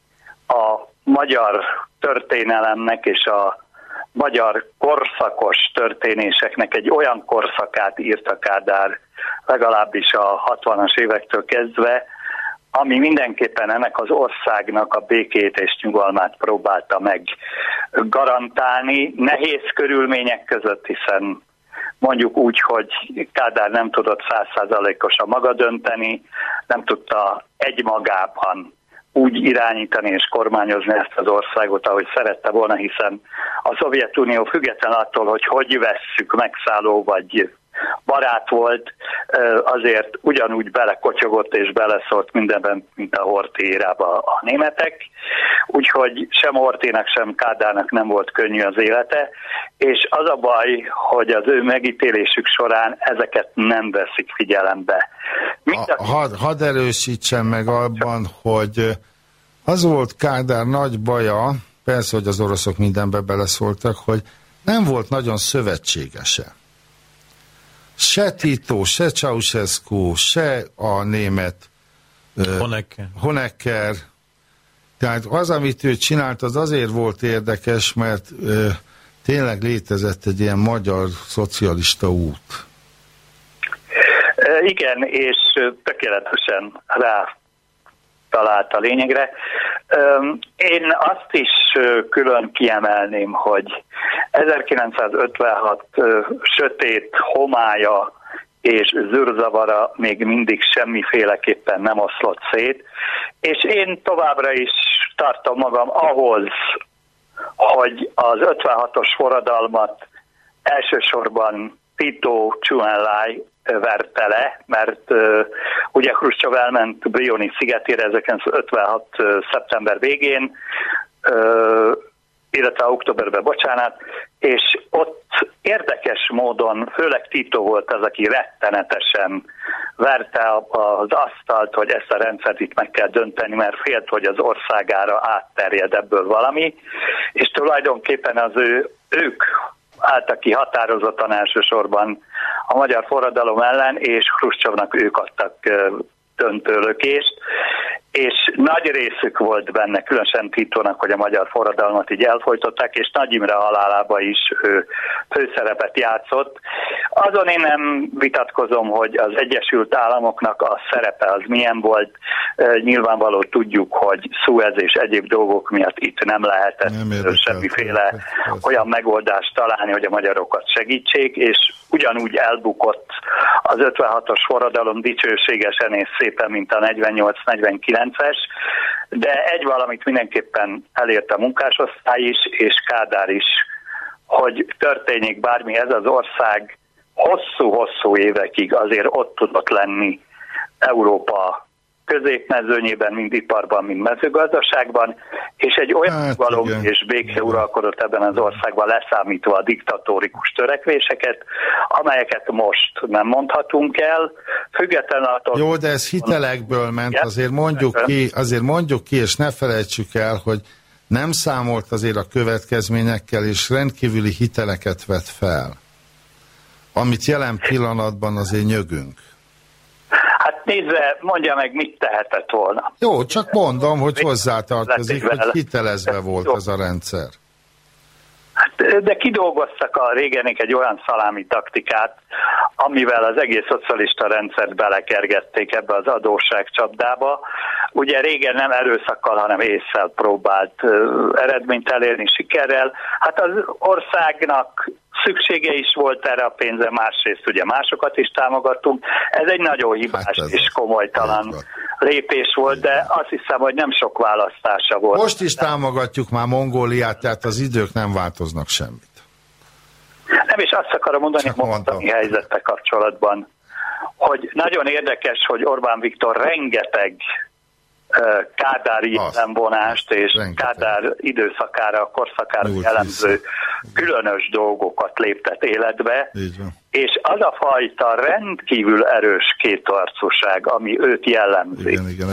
a magyar történelemnek és a magyar korszakos történéseknek egy olyan korszakát írta Kádár legalábbis a 60-as évektől kezdve, ami mindenképpen ennek az országnak a békét és nyugalmát próbálta meg garantálni. Nehéz körülmények között, hiszen mondjuk úgy, hogy Kádár nem tudott százszázalékosan maga dönteni, nem tudta egymagában úgy irányítani és kormányozni ezt az országot, ahogy szerette volna, hiszen a Szovjetunió független attól, hogy hogy vesszük megszálló vagy barát volt, azért ugyanúgy belekotyogott és beleszólt mindenben, mint a Horti érába a németek. Úgyhogy sem Horténak, sem Kádának nem volt könnyű az élete, és az a baj, hogy az ő megítélésük során ezeket nem veszik figyelembe. a... Hadd had erősítsen meg abban, hogy az volt Kádár nagy baja, persze, hogy az oroszok mindenbe beleszóltak, hogy nem volt nagyon szövetségese se Tito, se Ceausescu, se a német Honecker. Honecker. Tehát az, amit ő csinált, az azért volt érdekes, mert ö, tényleg létezett egy ilyen magyar szocialista út. Igen, és tökéletesen rá talált a lényegre. Én azt is külön kiemelném, hogy 1956 sötét homája és zűrzavara még mindig semmiféleképpen nem oszlott szét, és én továbbra is tartom magam ahhoz, hogy az 56-os forradalmat elsősorban Tito Chuenlai verte le, mert uh, ugye Khrushchev elment Brioni szigetére 1956. Uh, szeptember végén, uh, illetve októberben, bocsánat, és ott érdekes módon, főleg Tito volt az, aki rettenetesen verte az asztalt, hogy ezt a rendszert itt meg kell dönteni, mert félt, hogy az országára átterjed ebből valami, és tulajdonképpen az ő, ők álltak ki határozottan elsősorban a magyar forradalom ellen, és Khrushchevnak ők adtak döntőlökést, és nagy részük volt benne, különösen Titónak, hogy a magyar forradalmat így elfolytották, és Nagy Imre halálába is ő főszerepet játszott. Azon én nem vitatkozom, hogy az Egyesült Államoknak a szerepe az milyen volt. Nyilvánvaló tudjuk, hogy Suez és egyéb dolgok miatt itt nem lehetett nem semmiféle olyan megoldást találni, hogy a magyarokat segítsék, és ugyanúgy elbukott az 56-os forradalom dicsőségesen és szépen, mint a 48-49-es, de egy valamit mindenképpen elért a munkásosztály is, és Kádár is, hogy történik bármi, ez az ország hosszú-hosszú évekig azért ott tudott lenni Európa középmezőnyében, mind iparban, mind mezőgazdaságban, és egy olyan hát, való és béke uralkodott ebben az országban leszámítva a diktatórikus törekvéseket, amelyeket most nem mondhatunk el, független attól... Jó, de ez hitelekből ment, azért mondjuk ki, azért mondjuk ki, és ne felejtsük el, hogy nem számolt azért a következményekkel, és rendkívüli hiteleket vett fel, amit jelen pillanatban azért nyögünk. Hát nézve, mondja meg, mit tehetett volna. Jó, csak mondom, hogy hozzátartozik, hogy hitelezve volt ez a rendszer. Hát, de kidolgoztak a régenik egy olyan szalámi taktikát, amivel az egész szocialista rendszert belekergették ebbe az adósság csapdába. Ugye régen nem erőszakkal, hanem észszel próbált eredményt elérni sikerrel. Hát az országnak szüksége is volt erre a pénze, másrészt ugye másokat is támogattunk. Ez egy nagyon hibás hát és komolytalan lépés volt, de azt hiszem, hogy nem sok választása volt. Most is támogatjuk már Mongóliát, tehát az idők nem változnak semmit. Nem, és azt akarom mondani a mostani helyzettel kapcsolatban, hogy nagyon érdekes, hogy Orbán Viktor rengeteg Kádár jelenvonást és rengeteg. Kádár időszakára, korszakára jellemző különös dolgokat léptet életbe, és az a fajta rendkívül erős kétarcúság, ami őt jellemzi, Igen, igen,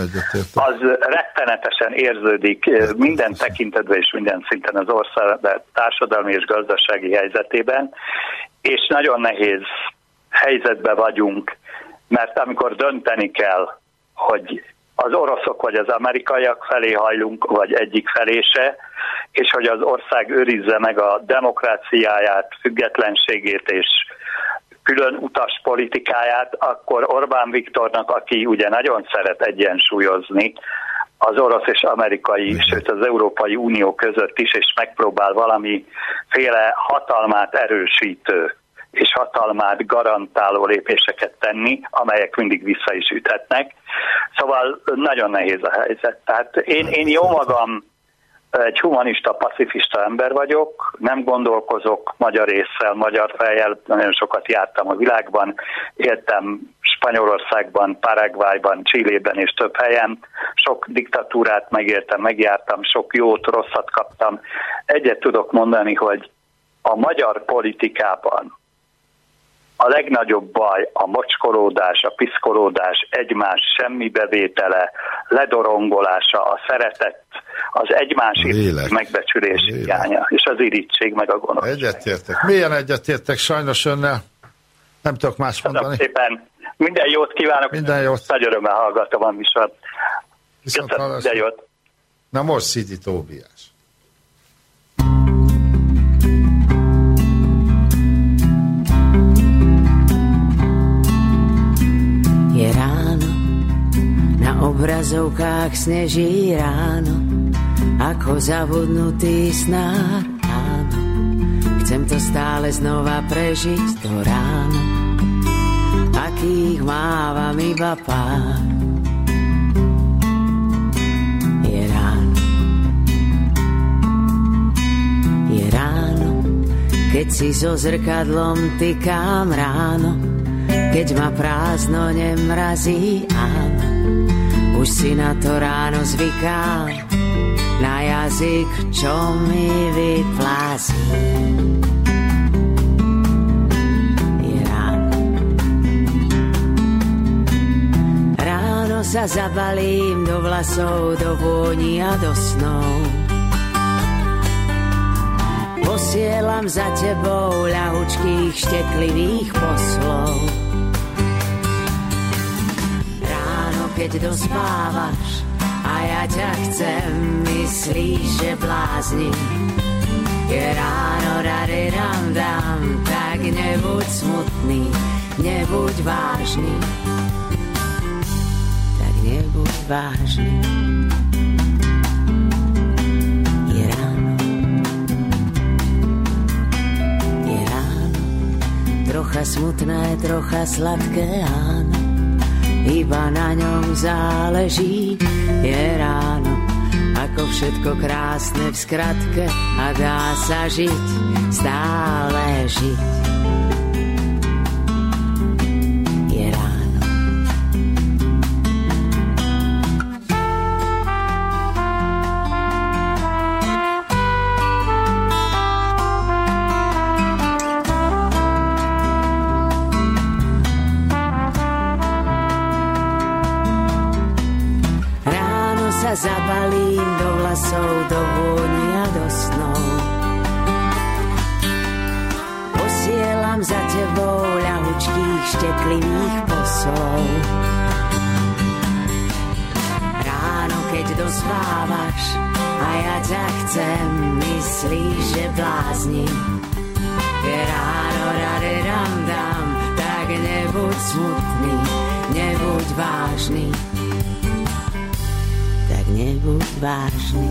az rettenetesen érződik eh, minden tekintetben és minden szinten az ország társadalmi és gazdasági helyzetében, és nagyon nehéz helyzetben vagyunk, mert amikor dönteni kell, hogy az oroszok vagy az amerikaiak felé hajlunk, vagy egyik felé se, és hogy az ország őrizze meg a demokráciáját, függetlenségét és külön utas politikáját, akkor Orbán Viktornak, aki ugye nagyon szeret egyensúlyozni az orosz és amerikai, sőt az Európai Unió között is, és megpróbál valamiféle hatalmát erősítő és hatalmát garantáló lépéseket tenni, amelyek mindig vissza is üthetnek. Szóval nagyon nehéz a helyzet. Tehát én, én jó magam egy humanista, pacifista ember vagyok, nem gondolkozok magyar észsel, magyar fejjel, nagyon sokat jártam a világban, éltem Spanyolországban, Paraguayban, Csillében és több helyen, sok diktatúrát megértem, megjártam, sok jót, rosszat kaptam. Egyet tudok mondani, hogy a magyar politikában a legnagyobb baj a mocskolódás, a piszkolódás, egymás semmibevétele, ledorongolása, a szeretet, az Lélek. megbecsülés Lélek. hiánya, és az irítség meg a gonoszság. Egyetértek. Milyen egyetértek sajnos önnel? Nem tudok más Köszönöm mondani. szépen. Minden jót kívánok. Minden jót. Nagy örömmel hallgatom a műsort. Viszont Köszönöm, minden jót. Na most Szidi Tóbiás. Je ráno, na obrazovkách sneží ráno, ako zabudnutý snár, áno. Chcem to stále znova prežiť, to ráno, akých mávam iba pár. Je ráno, je ráno, keď si so zrkadlom tykám ráno, keď ma prázdno nemrazí, áno. Už si na to ráno zvykám, na jazyk, čo mi vyplází. Ráno sa zabalím do vlasov, do vôni a do snov. Posielam za tebou ľahučkých šteklivých poslov. Keď dospávaš a ja ťa chcem, myslíš, že bláznim. Je ráno, rady dám, dám, tak nebuď smutný, nebuď vážny. Tak nebuď vážny. Je ráno. Je ráno, trocha smutné, trocha sladké, áno. Iba na ňom záleží, je ráno, ako všetko krásne v skratke a dá sa žiť, stále žiť. Myslíš, že bláznim. Je ráno, rade dám, dám, tak nebuď smutný, nebuď vážny tak nebuď vážny.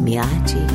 Miláčik,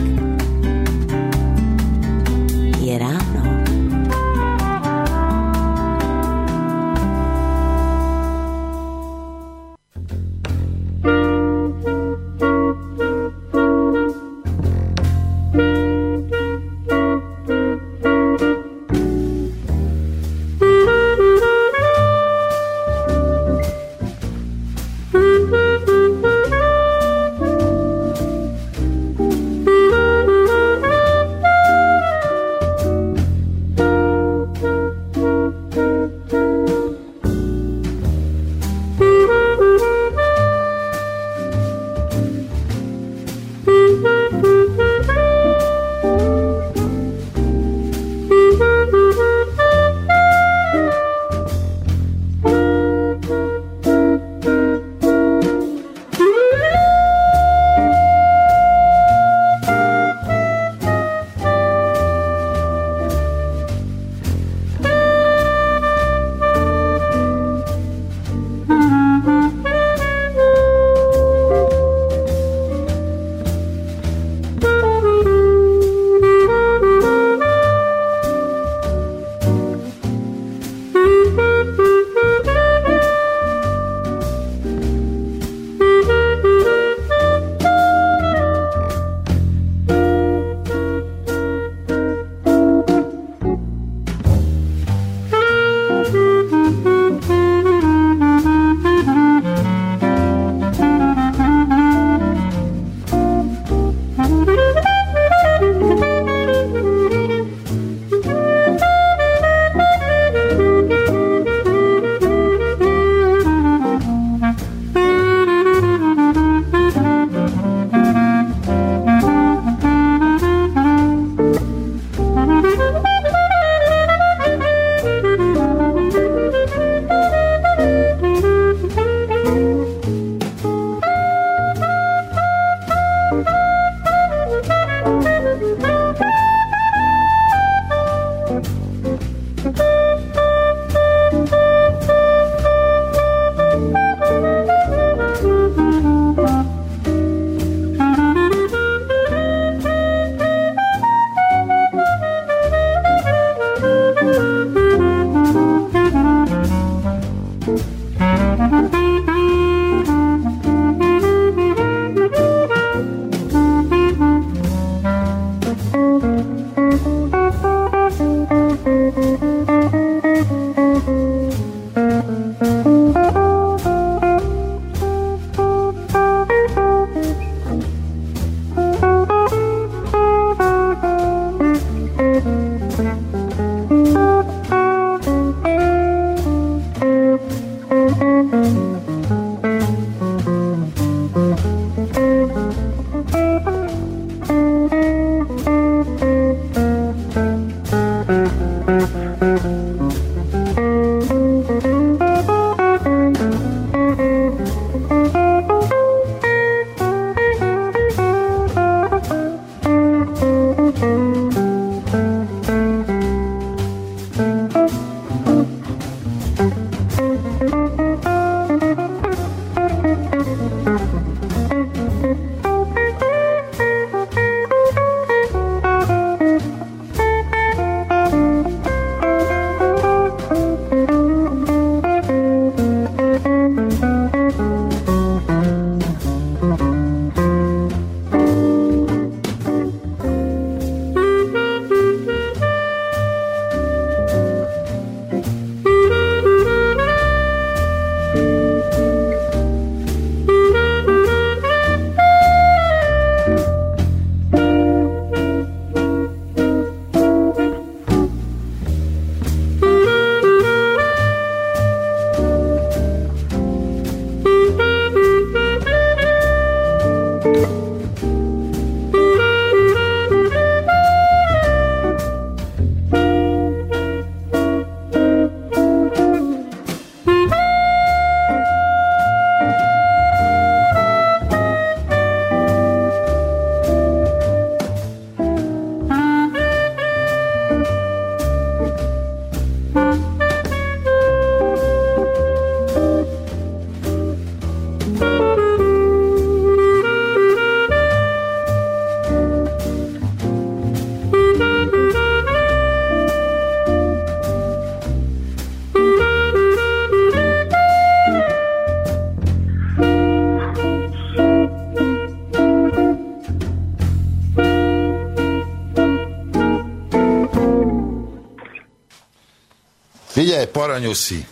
Paranyuszi,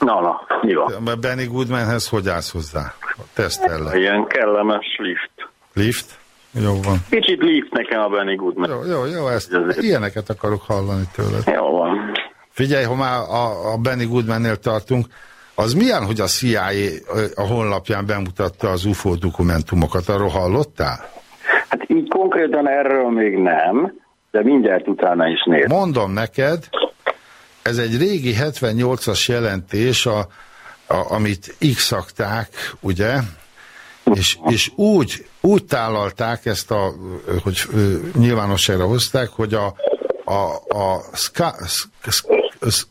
Na, na, van? Benny Goodmanhez hogy állsz hozzá? Tesztellek. Ilyen kellemes lift. Lift? Jó van. Kicsit lift nekem a Benny Goodman. Jó, jó, jó ezt, ilyeneket akarok hallani tőled. Jó van. Figyelj, ha már a, a Benny Goodmannél tartunk, az milyen, hogy a CIA a honlapján bemutatta az UFO dokumentumokat? Arról hallottál? Hát így konkrétan erről még nem, de mindjárt utána is néz. Mondom neked, ez egy régi 78-as jelentés, a, a, amit x ugye? És, és úgy, úgy tálalták ezt a, hogy nyilvánosságra hozták, hogy a, a, a ska, sk, sk,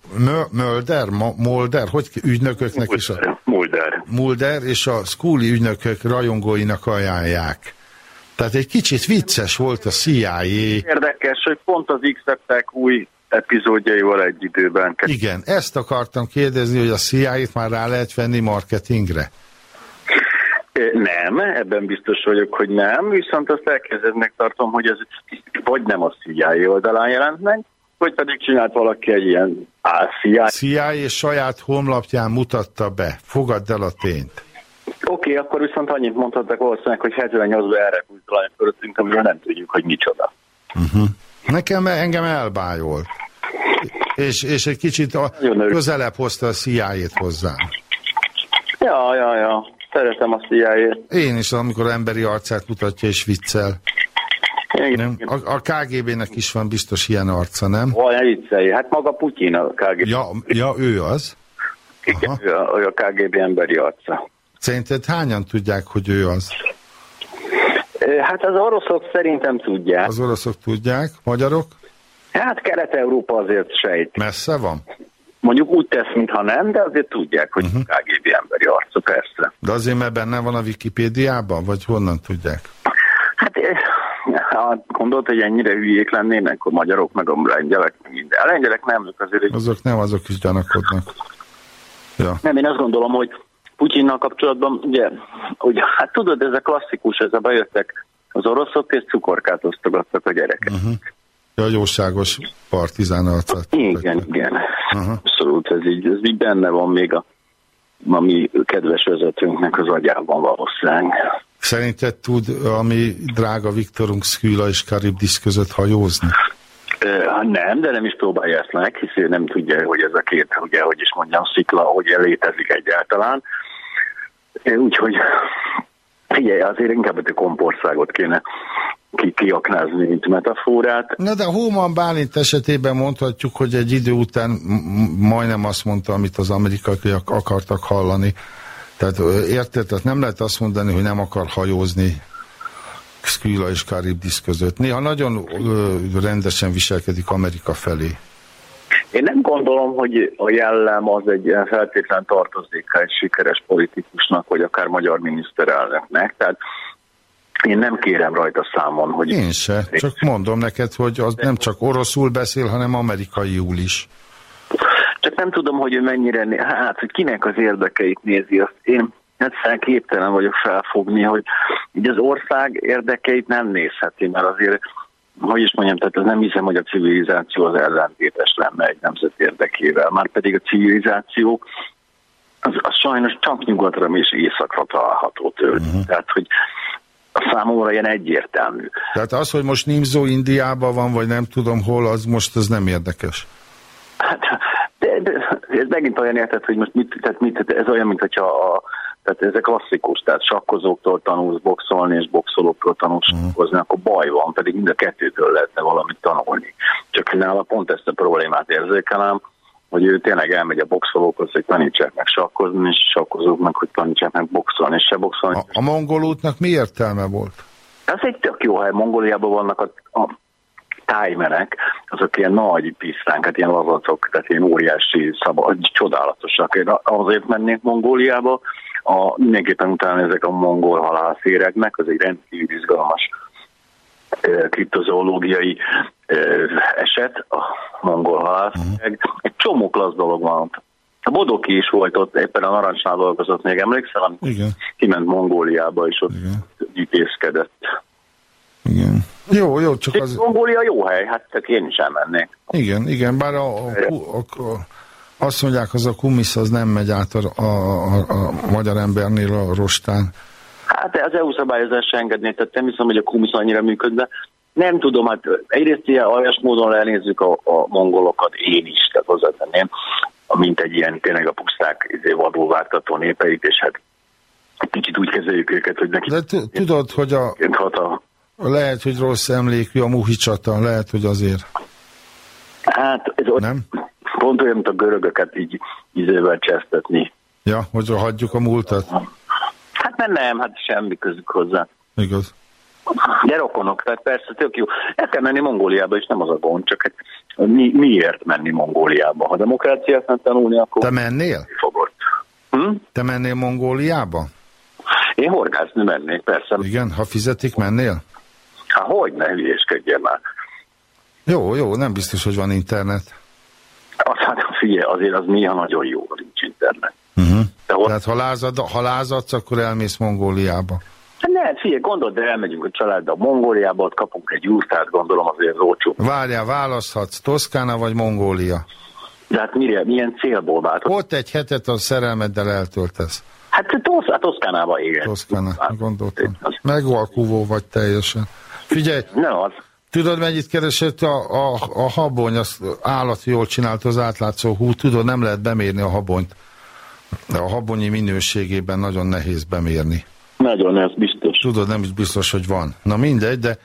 Mulder, Mulder, hogy ügynököknek is a... Mulder. Mulder és a Scully ügynökök rajongóinak ajánlják. Tehát egy kicsit vicces volt a CIA. Érdekes, hogy pont az x új epizódjaival egy időben. Igen, ezt akartam kérdezni, hogy a CIA-t már rá lehet venni marketingre. Nem, ebben biztos vagyok, hogy nem, viszont azt elkezdetnek tartom, hogy ez vagy nem a CIA oldalán jelent meg, vagy pedig csinált valaki egy ilyen CIA. CIA és saját honlapján mutatta be. Fogadd el a tényt. Oké, okay, akkor viszont annyit mondhattak valószínűleg, hogy 78-ban erre valami fölöttünk, amiről nem tudjuk, hogy micsoda. Uh-huh. Nekem engem elbájol. És, és egy kicsit a, közelebb hozta a CIA-t hozzám. Ja, ja, ja. Szeretem a CIA-t. Én is, amikor emberi arcát mutatja és viccel. Igen? A, a KGB-nek is van biztos ilyen arca, nem? Ne viccelj. Hát maga Putyin a KGB. Ja, ja ő az? Igen, ő a, ő a KGB emberi arca. Szerinted hányan tudják, hogy ő az? Hát az oroszok szerintem tudják. Az oroszok tudják, magyarok? Hát Kelet-Európa azért sejt. Messze van? Mondjuk úgy tesz, mintha nem, de azért tudják, hogy uh -huh. KGB emberi arca, persze. De azért, mert benne van a Wikipédiában, vagy honnan tudják? Hát ha gondolt, hogy ennyire hülyék lennének, akkor magyarok, meg a lengyelek, minden. A lengyelek nem, ők azért... Azok nem, azok is gyanakodnak. Ja. Nem, én azt gondolom, hogy Putyinnal kapcsolatban, ugye, ugye, hát tudod, ez a klasszikus, ez a bejöttek az oroszok, és cukorkát osztogattak a gyerekek. Uh -huh. Ja, jóságos partizán arcát. Igen, igen. Uh -huh. Abszolút, ez így, ez így benne van még a, a mi kedves vezetőnknek az agyában valószínűleg. Szerinted tud a mi drága Viktorunk Szküla és Karibdis között hajózni? Uh, nem, de nem is próbálja ezt meg, hiszen nem tudja, hogy ez a két, ugye, hogy is mondjam, szikla, hogy létezik egyáltalán. Úgyhogy figyelj, azért inkább a kompországot kéne ki kiaknázni, mint metaforát. Na de Hóman Bálint esetében mondhatjuk, hogy egy idő után majdnem azt mondta, amit az amerikaiak akartak hallani. Tehát érted? Tehát nem lehet azt mondani, hogy nem akar hajózni Skvila és Karibdis között. Néha nagyon ö, rendesen viselkedik Amerika felé. Én nem gondolom, hogy a jellem az egy feltétlen tartozéka egy sikeres politikusnak, vagy akár magyar miniszterelnöknek. Tehát én nem kérem rajta számon, hogy... Én se, csak mondom neked, hogy az nem csak oroszul beszél, hanem amerikaiul is. Csak nem tudom, hogy ő mennyire, hát, hogy kinek az érdekeit nézi, azt én egyszerűen képtelen vagyok felfogni, hogy így az ország érdekeit nem nézheti, mert azért hogy is mondjam, tehát nem hiszem, hogy a civilizáció az ellentétes lenne egy nemzet érdekével. Már pedig a civilizáció az, az sajnos csak nyugatra és északra található tőle. Uh-huh. Tehát, hogy számomra ilyen egyértelmű. Tehát az, hogy most Nimzó Indiában van, vagy nem tudom hol, az most az nem érdekes. Hát, de, de, ez megint olyan érted, hogy most mit, tehát mit, ez olyan, mint hogyha a, tehát ez a klasszikus, tehát sakkozóktól tanulsz boxolni, és boxolóktól tanulsz uh-huh. sakkozni, akkor baj van, pedig mind a kettőtől lehetne valamit tanulni. Csak nála pont ezt a problémát érzékelem, hogy ő tényleg elmegy a boxolókhoz, hogy tanítsák meg sakkozni, és sakkozóknak, hogy tanítsák meg boxolni, és se boxolni. A, a mongol útnak mi értelme volt? Ez egy tök jó hely. Mongóliában vannak a, a tájmenek, azok ilyen nagy pisztránk, hát ilyen lazacok, tehát ilyen óriási, szabad, csodálatosak. Én azért mennék Mongóliába, a, mindenképpen utána ezek a mongol halászéreknek, az egy rendkívül izgalmas kriptozoológiai eset, a mongol halászéreg. Uh-huh. Egy csomó klassz dolog van. A Bodoki is volt ott, éppen a narancsnál dolgozott, még emlékszel? Igen. Kiment Mongóliába, és ott Igen. gyűjtészkedett. Igen. Jó, jó, csak az... Mongólia jó hely, hát csak én is elmennék. Igen, igen, bár a, a, a, a Azt mondják, az a kumisz az nem megy át a, a, a, a magyar embernél a rostán. Hát az EU szabályozás se engedné, tehát nem hiszem, hogy a kumisz annyira működne. Nem tudom, hát egyrészt ilyen olyas módon lenézzük a, a mongolokat, én is, tehát hozzátenném, mint egy ilyen tényleg a puszták izé, népeit, és hát kicsit úgy kezeljük őket, hogy neki... De tu- tudod, hogy a... lehet, hogy rossz emlékű a muhi csata, lehet, hogy azért. Hát ez Nem? Pont olyan, mint a görögöket így izével csesztetni. Ja, hogy hagyjuk a múltat? Hát nem, nem, hát semmi közük hozzá. Igaz. De rokonok, tehát persze tök jó. El kell menni Mongóliába, és nem az a gond, csak hát mi, miért menni Mongóliába? Ha demokráciát nem tanulni, akkor... Te mennél? Fogod. Hm? Te mennél Mongóliába? Én horgászni mennék, persze. Igen, ha fizetik, mennél? Hát hogy ne hülyéskedjen már. Jó, jó, nem biztos, hogy van internet. Az, hát figyelj, azért az néha nagyon jó, hogy nincs internet. Uh-huh. De hol... Tehát ha, lázad, ha lázadsz, akkor elmész Mongóliába. Hát ne, figyelj, gondold, de elmegyünk a családdal Mongóliába, ott kapunk egy jurtát, gondolom azért olcsó. Várjál, választhatsz, Toszkána vagy Mongólia? De hát mire, milyen célból vált? Ott egy hetet a szerelmeddel eltöltesz. Hát Tosz, a Toszkánába, igen. Toszkána, gondoltam. Megalkuvó vagy teljesen. Figyelj, Nem az. Tudod mennyit keresett a, a, a habony, az állat jól csinált az átlátszó hú, tudod, nem lehet bemérni a habonyt. De a habonyi minőségében nagyon nehéz bemérni. Nagyon, ez biztos. Tudod, nem is biztos, hogy van. Na mindegy, de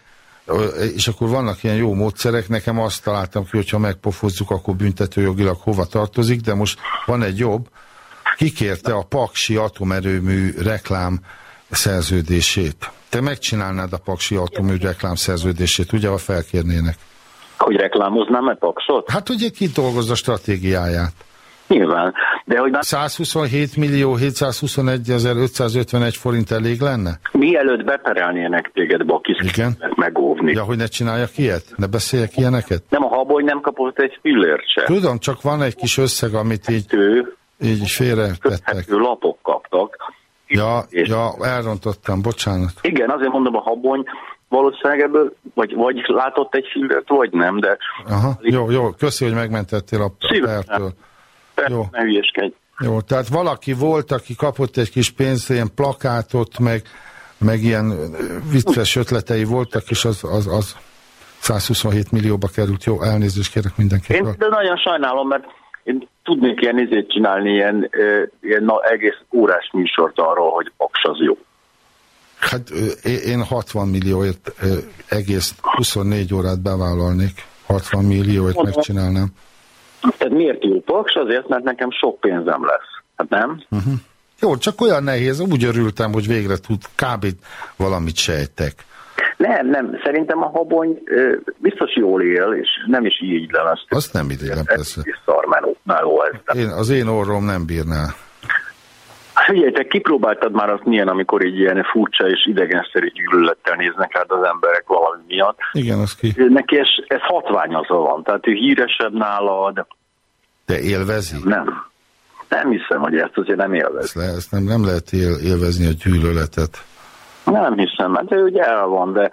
és akkor vannak ilyen jó módszerek, nekem azt találtam ki, hogyha megpofozzuk, akkor büntetőjogilag hova tartozik, de most van egy jobb, kikérte a Paksi atomerőmű reklám szerződését. Te megcsinálnád a Paksi atomerőmű reklám szerződését, ugye, ha felkérnének? Hogy reklámoznám-e Paksot? Hát ugye kidolgozza a stratégiáját. Nyilván. De hogy már 127 millió 721 551 forint elég lenne? mielőtt beperelnének téged, Bakis, Igen. megóvni. Ja, hogy ne csináljak ilyet? Ne beszéljek ilyeneket? Nem a habony nem kapott egy fillért se. Tudom, csak van egy kis összeg, amit így, Ő így félretettek. lapok kaptak. Ja, És- ja, elrontottam, bocsánat. Igen, azért mondom, a habony valószínűleg ebből, vagy, vagy látott egy fillért, vagy nem, de Aha, jó, jó, köszi, hogy megmentettél a pertől. persze Jó. ne hülyeskedj. Jó, tehát valaki volt, aki kapott egy kis pénzt, ilyen plakátot, meg, meg ilyen vicces ötletei voltak, és az, az, az 127 millióba került. Jó, elnézést kérek Én mindenkitől. de nagyon sajnálom, mert én tudnék ilyen izét csinálni, ilyen, ilyen na, egész órás műsort arról, hogy Paks az jó. Hát én- én 60 millióért egész 24 órát bevállalnék. 60 millióért megcsinálnám. Tehát miért jó Paks? Azért, mert nekem sok pénzem lesz. Hát nem? Jó, csak olyan nehéz, úgy örültem, hogy végre tud kb. valamit sejtek. Nem, nem. Szerintem a habony ö, biztos jól él, és nem is így lesz. Azt nem idélem persze. Ez szar meló, meló ez. Én, az én orrom nem bírná. Figyelj, te kipróbáltad már azt milyen, amikor így ilyen furcsa és idegenszerű gyűlölettel néznek rád az emberek valami miatt. Igen, az ki. Neki ez, ez hatványozva van, tehát ő híresebb nálad, De élvezi? nem. Nem hiszem, hogy ezt azért nem élvez. Ezt, le, ezt nem, nem lehet él, élvezni a gyűlöletet. Nem hiszem, hát ő ugye el van, de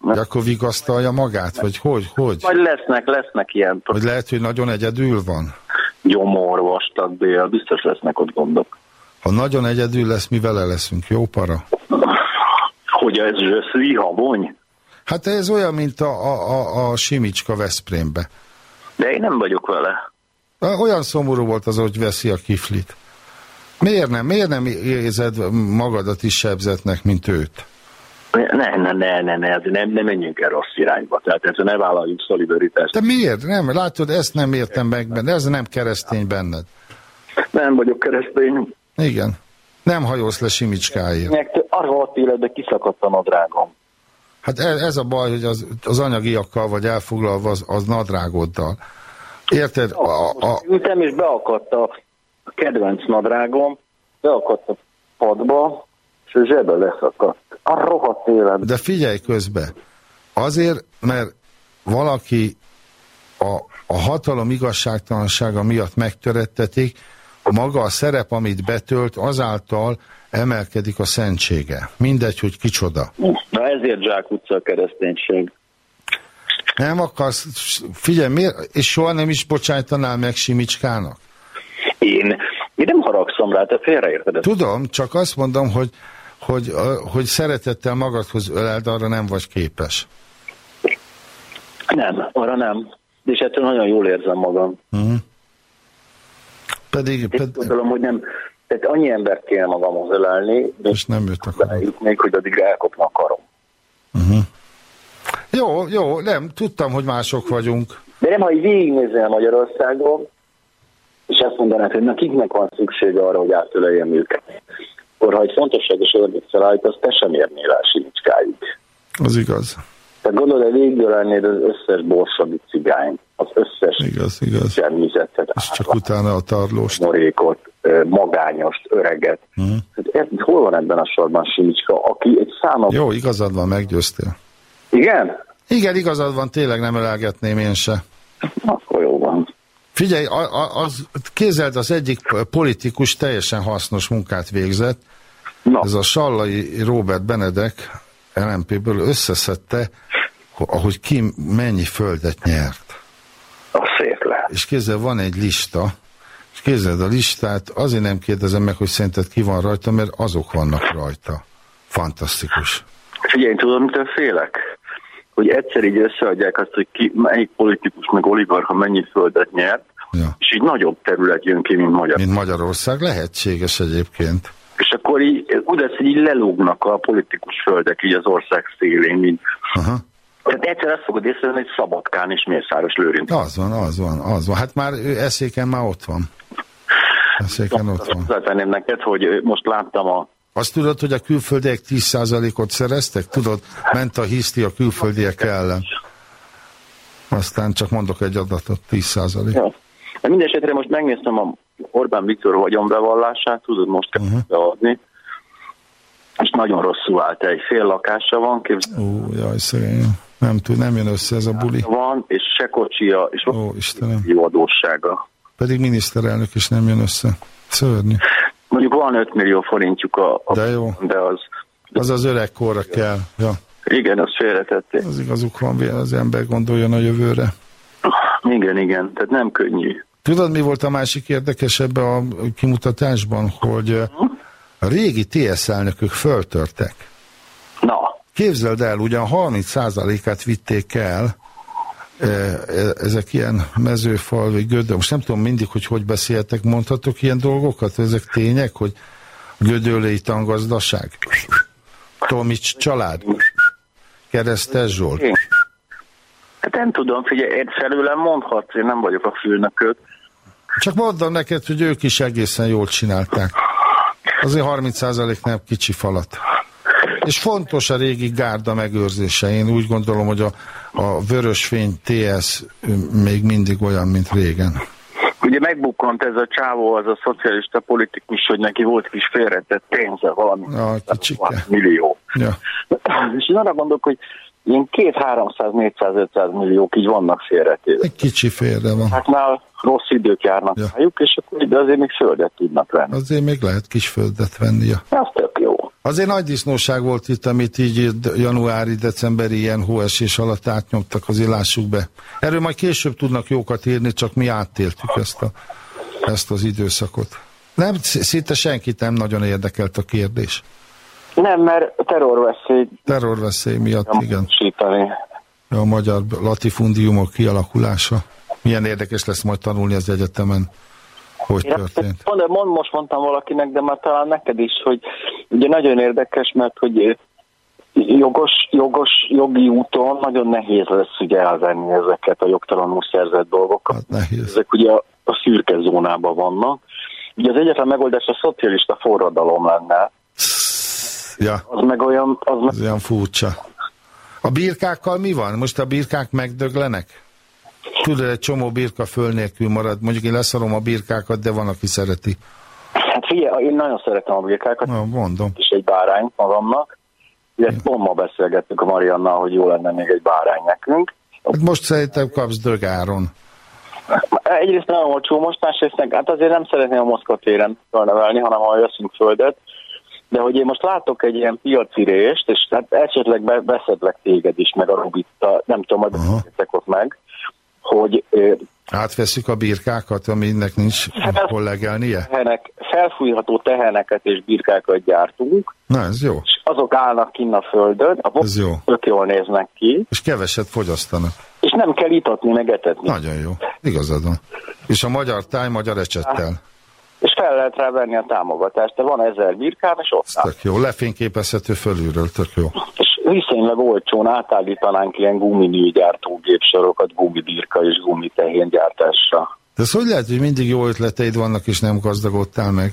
De akkor vigasztalja magát? Vagy hogy? Hogy? majd lesznek, lesznek ilyen Vagy lehet, hogy nagyon egyedül van? gyomor, vastag bél, biztos lesznek ott gondok. Ha nagyon egyedül lesz, mi vele leszünk? Jó para? Hogy ez zsöszli, habony? Hát ez olyan, mint a, a, a, a Simicska Veszprémbe. De én nem vagyok vele. Olyan szomorú volt az, hogy veszi a kiflit. Miért nem? Miért nem érzed magadat is sebzetnek, mint őt? Ne, ne, ne, ne, ne, nem, nem menjünk el rossz irányba. Tehát ezzel ne vállaljuk szolidaritást. De miért? Nem, látod, ezt nem értem meg benne. Ez nem keresztény benned. Nem vagyok keresztény. Igen. Nem hajósz le Simicskáért. Arra a életben kiszakadt a nadrágom. Hát ez, ez a baj, hogy az, az anyagiakkal vagy elfoglalva az, az nadrágoddal. Érted? A, a, Ültem és beakadt a kedvenc nadrágom, beakadt a padba, és a zsebe leszakadt. A rohadt élet. de figyelj közbe. Azért, mert valaki a, a hatalom igazságtalansága miatt megtörettetik, maga a szerep, amit betölt, azáltal emelkedik a szentsége. Mindegy, hogy kicsoda. Na ezért Zsák utca a kereszténység. Nem akarsz, figyelj, miért, és soha nem is bocsájtanál meg Simicskának? Én, én nem haragszom rá, te félreérted. Tudom, csak azt mondom, hogy, hogy, hogy szeretettel magadhoz öleld, arra nem vagy képes. Nem, arra nem. És ettől nagyon jól érzem magam. Uh-huh. Pedig, Én ped... gondolom, hogy nem, tehát annyi embert kéne magamhoz ölelni, és nem a még, hogy addig elkopna a karom. Uh-huh. Jó, jó, nem, tudtam, hogy mások vagyunk. De nem, ha így végignézel Magyarországon, és azt mondanád, hogy na kiknek van szüksége arra, hogy átöleljem őket, akkor ha egy fontosságos ördög felállítasz, te sem érnél el Simicskáig. Az igaz. Tehát gondolod, hogy végigölelnéd az összes borsabi cigány, az összes igaz, igaz. semmizetet, és csak utána a tarlóst. Morékot, magányost, öreget. Uh-huh. Hát, hol van ebben a sorban Simicska, aki egy számos... Jó, igazad van, meggyőztél. Igen? Igen, igazad van, tényleg nem ölelgetném én se. Akkor jó van. Figyelj, az, kézeld az egyik politikus teljesen hasznos munkát végzett. Na. Ez a Sallai Robert Benedek LMP-ből összeszedte, ahogy ki mennyi földet nyert. A szép lehet. És kézzel van egy lista, és kézzel a listát, azért nem kérdezem meg, hogy szerinted ki van rajta, mert azok vannak rajta. Fantasztikus. Figyelj, tudom, mitől félek? Hogy egyszer így összeadják azt, hogy ki, melyik politikus meg oligarcha mennyi földet nyert, ja. és így nagyobb terület jön ki, mint Magyarország. Mint Magyarország, lehetséges egyébként. És akkor így, úgy lesz, hogy így lelógnak a politikus földek így az ország szélén, mint Aha. Tehát egyszer azt fogod észrevenni, hogy Szabadkán és Mészáros Lőrinc. Az van, az van, az van. Hát már eszéken már ott van. Eszéken ott van. Azt neked, hogy most láttam a azt tudod, hogy a külföldiek 10%-ot szereztek? Tudod, ment a hiszti a külföldiek ellen. Aztán csak mondok egy adatot, 10%. Ja. De mindesetre most megnéztem a Orbán Viktor vagyonbevallását, tudod, most kell uh-huh. beadni, és nagyon rosszul állt, egy fél lakása van. Képzel... Ó, jaj, szegény. Nem tud, nem jön össze ez a buli. Van, és se kocsia, és Ó, Istenem. jó adóssága. Pedig miniszterelnök is nem jön össze. Szörnyű. Mondjuk van 5 millió forintjuk a... a de jó. De az... Az az öreg korra kell. Ja. Igen, azt félretették. Az igazuk van, az ember gondoljon a jövőre. Igen, igen, tehát nem könnyű. Tudod, mi volt a másik érdekes ebbe a kimutatásban, hogy a régi TSZ elnökök föltörtek. Na. Képzeld el, ugyan 30%-át vitték el, ezek ilyen mezőfal, vagy gödör. Most nem tudom mindig, hogy hogy beszéltek, mondhatok ilyen dolgokat? Ezek tények, hogy gödöllői tangazdaság? Tomics család? Keresztes Zsolt? Hát nem tudom, figyelj, én felőlem mondhatsz, én nem vagyok a fülnököt. Csak mondom neked, hogy ők is egészen jól csinálták. Azért 30% nem kicsi falat. És fontos a régi gárda megőrzése. Én úgy gondolom, hogy a, a vörösfény TS még mindig olyan, mint régen. Ugye megbukkant ez a csávó, az a szocialista politikus, hogy neki volt kis félretett pénze valami. Ja. Millió. Ja. És én arra gondolok, hogy ilyen két 300 400 500 milliók így vannak félretéve. Egy kicsi félre van. Hát már rossz idők járnak ja. rájuk, és akkor de azért még földet tudnak venni. Azért még lehet kis földet venni. Ja. Az tök jó. Azért nagy disznóság volt itt, amit így januári, decemberi ilyen hóesés alatt átnyomtak, azért lássuk be. Erről majd később tudnak jókat írni, csak mi áttéltük ezt, a, ezt az időszakot. Nem, szinte senkit nem nagyon érdekelt a kérdés. Nem, mert terrorveszély. Terrorveszély miatt, igen. Sítani. A magyar latifundiumok kialakulása. Milyen érdekes lesz majd tanulni az egyetemen, hogy Én történt. Mond, mond, most mondtam valakinek, de már talán neked is, hogy ugye nagyon érdekes, mert hogy jogos, jogos jogi úton nagyon nehéz lesz ugye elvenni ezeket a jogtalanul szerzett dolgokat. Hát nehéz. Ezek ugye a, a szürke zónában vannak. Ugye az egyetlen megoldás a szocialista forradalom lenne, Ja. Az meg olyan... Az meg... Az olyan furcsa. A birkákkal mi van? Most a birkák megdöglenek? Tudod, egy csomó birka föl nélkül marad. Mondjuk én leszarom a birkákat, de van, aki szereti. Hát figyelj, én nagyon szeretem a birkákat. Na, mondom. És egy bárány magamnak. Ugye pont ma beszélgettük a Mariannal, hogy jó lenne még egy bárány nekünk. Hát most szerintem kapsz dögáron. Egyrészt nagyon olcsó most, másrészt hát azért nem szeretném a Moszkva téren felnevelni, hanem ahol veszünk földet de hogy én most látok egy ilyen piaci rést, és hát esetleg beszedlek téged is, meg a Rubitta, nem tudom, hogy beszéltek ott meg, hogy Átveszük a birkákat, aminek nincs hol legelnie? Tehenek, felfújható teheneket és birkákat gyártunk, Na, ez jó. és azok állnak kinn a földön, a Ez jó. tök jól néznek ki, És keveset fogyasztanak. és nem kell itatni, meg etetni. Nagyon jó. Igazad van. És a magyar táj magyar ecsettel. És fel lehet rá venni a támogatást, de van ezer birkám, és ott áll. Tök jó. Lefényképezhető fölülről, tök jó. És viszonylag olcsón átállítanánk ilyen guminőgyártó gépsorokat gumibirka és gumitehén gyártásra. De ez hogy lehet, hogy mindig jó ötleteid vannak, és nem gazdagodtál meg?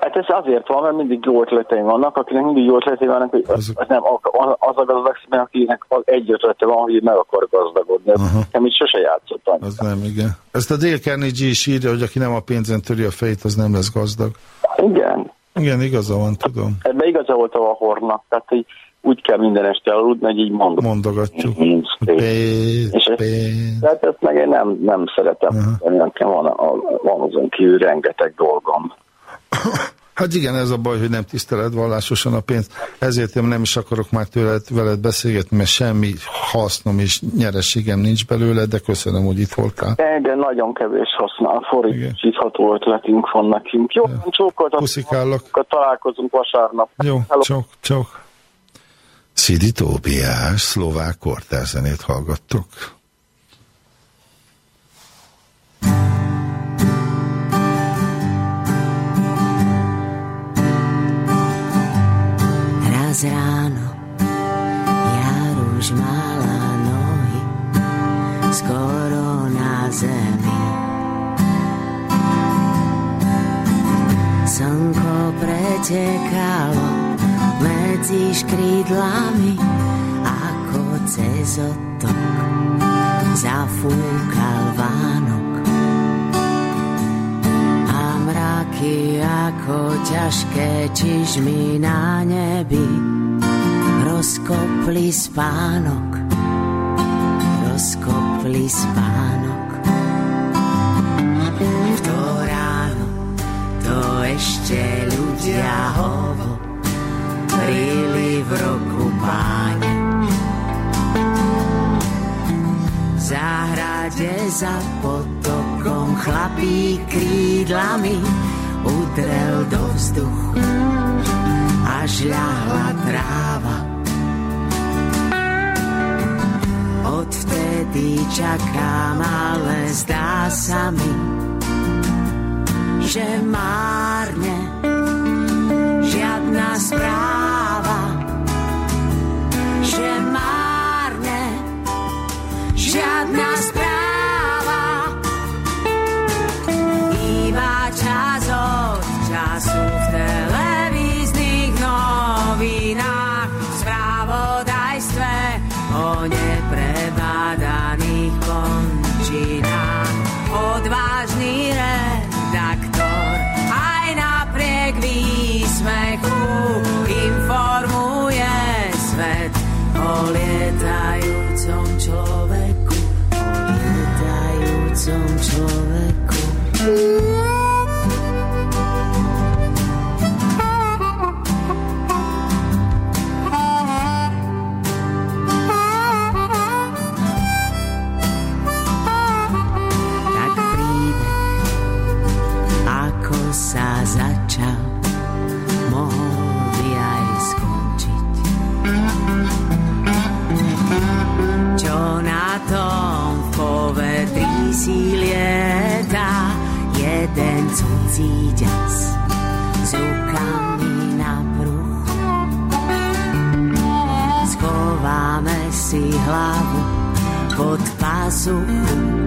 Hát ez azért van, mert mindig jó ötleteim vannak, akinek mindig jó ötletei vannak, hogy az, az, nem, az a gazdag személy, akinek egy ötlete van, hogy meg akar gazdagodni. Uh-huh. Nem így sose játszottam. Az nem, igen. Ezt a Dale Carnegie is írja, hogy aki nem a pénzen töri a fejét, az nem lesz gazdag. Igen. Igen, igaza van, tudom. Ebben igaza volt a hornak, tehát hogy úgy kell minden este aludni, hogy így mondom. Mondogatjuk. Pénz, Pénz, pénz. Tehát ezt meg én nem, nem szeretem. Uh-huh. Nekem van, a, van azon kívül rengeteg dolgom. Hát igen, ez a baj, hogy nem tiszteled vallásosan a pénzt. Ezért én nem is akarok már tőled veled beszélgetni, mert semmi hasznom és nyerességem nincs belőle, de köszönöm, hogy itt voltál. De, nagyon kevés használ, fordítható ötletünk van nekünk. Jó, ja. csókoltat. Puszikálok. Találkozunk vasárnap. Jó, csok, csok. Szidi Tóbiás, szlovák kortárzenét hallgattok. Raz ráno jar už mala nohy skoro na zemi. Slnko pretekalo medzi škrídlami ako cez otok zafúkal Vánok. A mraky ako ťažké čižmy na nebi rozkopli spánok, rozkopli spánok. V to ráno to ešte ľudia hovorili v roku páne. V záhrade za potokom chlapík krídlami udrel do vzduchu, až ľahla tráva. Odvtedy čakám, ale zdá sa mi, že márne žiadna správa, жадно спать. Si lieta, jeden cudzí ďas s rukami na pruch. Schováme si hlavu pod pazuchu,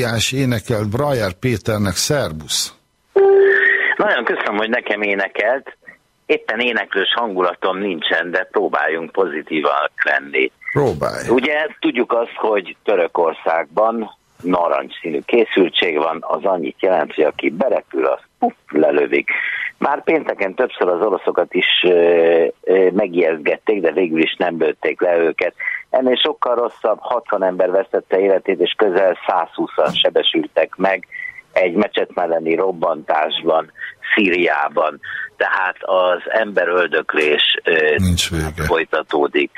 Tóbiás énekelt Brajer Péternek szerbusz. Nagyon köszönöm, hogy nekem énekelt. Éppen éneklős hangulatom nincsen, de próbáljunk pozitívan lenni. Próbálj. Ugye tudjuk azt, hogy Törökországban narancsszínű készültség van, az annyit jelent, hogy aki berepül, az puff, lelövik. Már pénteken többször az oroszokat is megijeszgették, de végül is nem lőtték le őket. Ennél sokkal rosszabb, 60 ember vesztette életét, és közel 120-an sebesültek meg egy mecsetmeleni robbantásban, Szíriában. Tehát az emberöldöklés Nincs vége. folytatódik.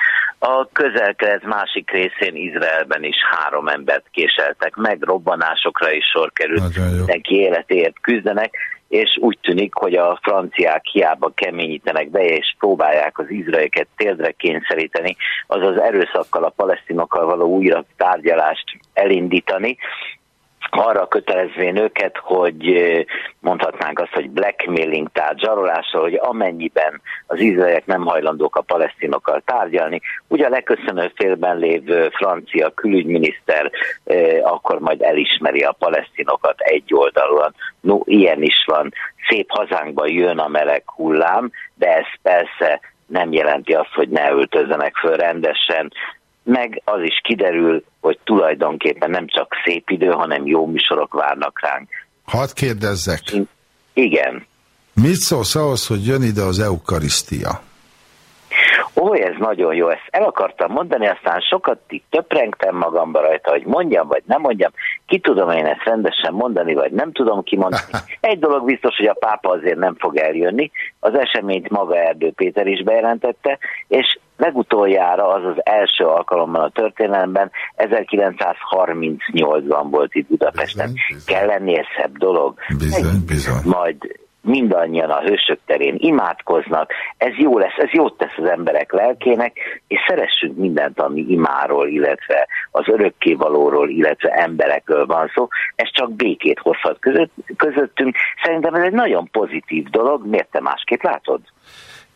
A közel-kelet másik részén, Izraelben is három embert késeltek meg, robbanásokra is sor került, mindenki életéért küzdenek, és úgy tűnik, hogy a franciák hiába keményítenek be, és próbálják az izraeliket térdre kényszeríteni, azaz erőszakkal a palesztinokkal való újra tárgyalást elindítani, arra kötelezvén őket, hogy mondhatnánk azt, hogy blackmailing, tehát zsarolásra, hogy amennyiben az izraeliek nem hajlandók a palesztinokkal tárgyalni, ugye a legköszönő félben lévő francia külügyminiszter akkor majd elismeri a palesztinokat egy oldalon. No, ilyen is van. Szép hazánkban jön a meleg hullám, de ez persze nem jelenti azt, hogy ne öltözzenek föl rendesen, meg az is kiderül, hogy tulajdonképpen nem csak szép idő, hanem jó műsorok várnak ránk. Hadd kérdezzek, Igen. mit szólsz ahhoz, hogy jön ide az eukarisztia? Ó, ez nagyon jó, ezt el akartam mondani, aztán sokat itt töprengtem magamba rajta, hogy mondjam, vagy nem mondjam. Ki tudom én ezt rendesen mondani, vagy nem tudom kimondani. Egy dolog biztos, hogy a pápa azért nem fog eljönni. Az eseményt maga Erdő Péter is bejelentette, és legutoljára az az első alkalommal a történelemben 1938-ban volt itt Budapesten. Bizony, bizony. Kell lennie szebb dolog. Bizony, bizony. Majd mindannyian a hősök terén imádkoznak, ez jó lesz, ez jót tesz az emberek lelkének, és szeressünk mindent, ami imáról, illetve az örökkévalóról, illetve emberekről van szó, ez csak békét hozhat között, közöttünk. Szerintem ez egy nagyon pozitív dolog, miért te másképp látod?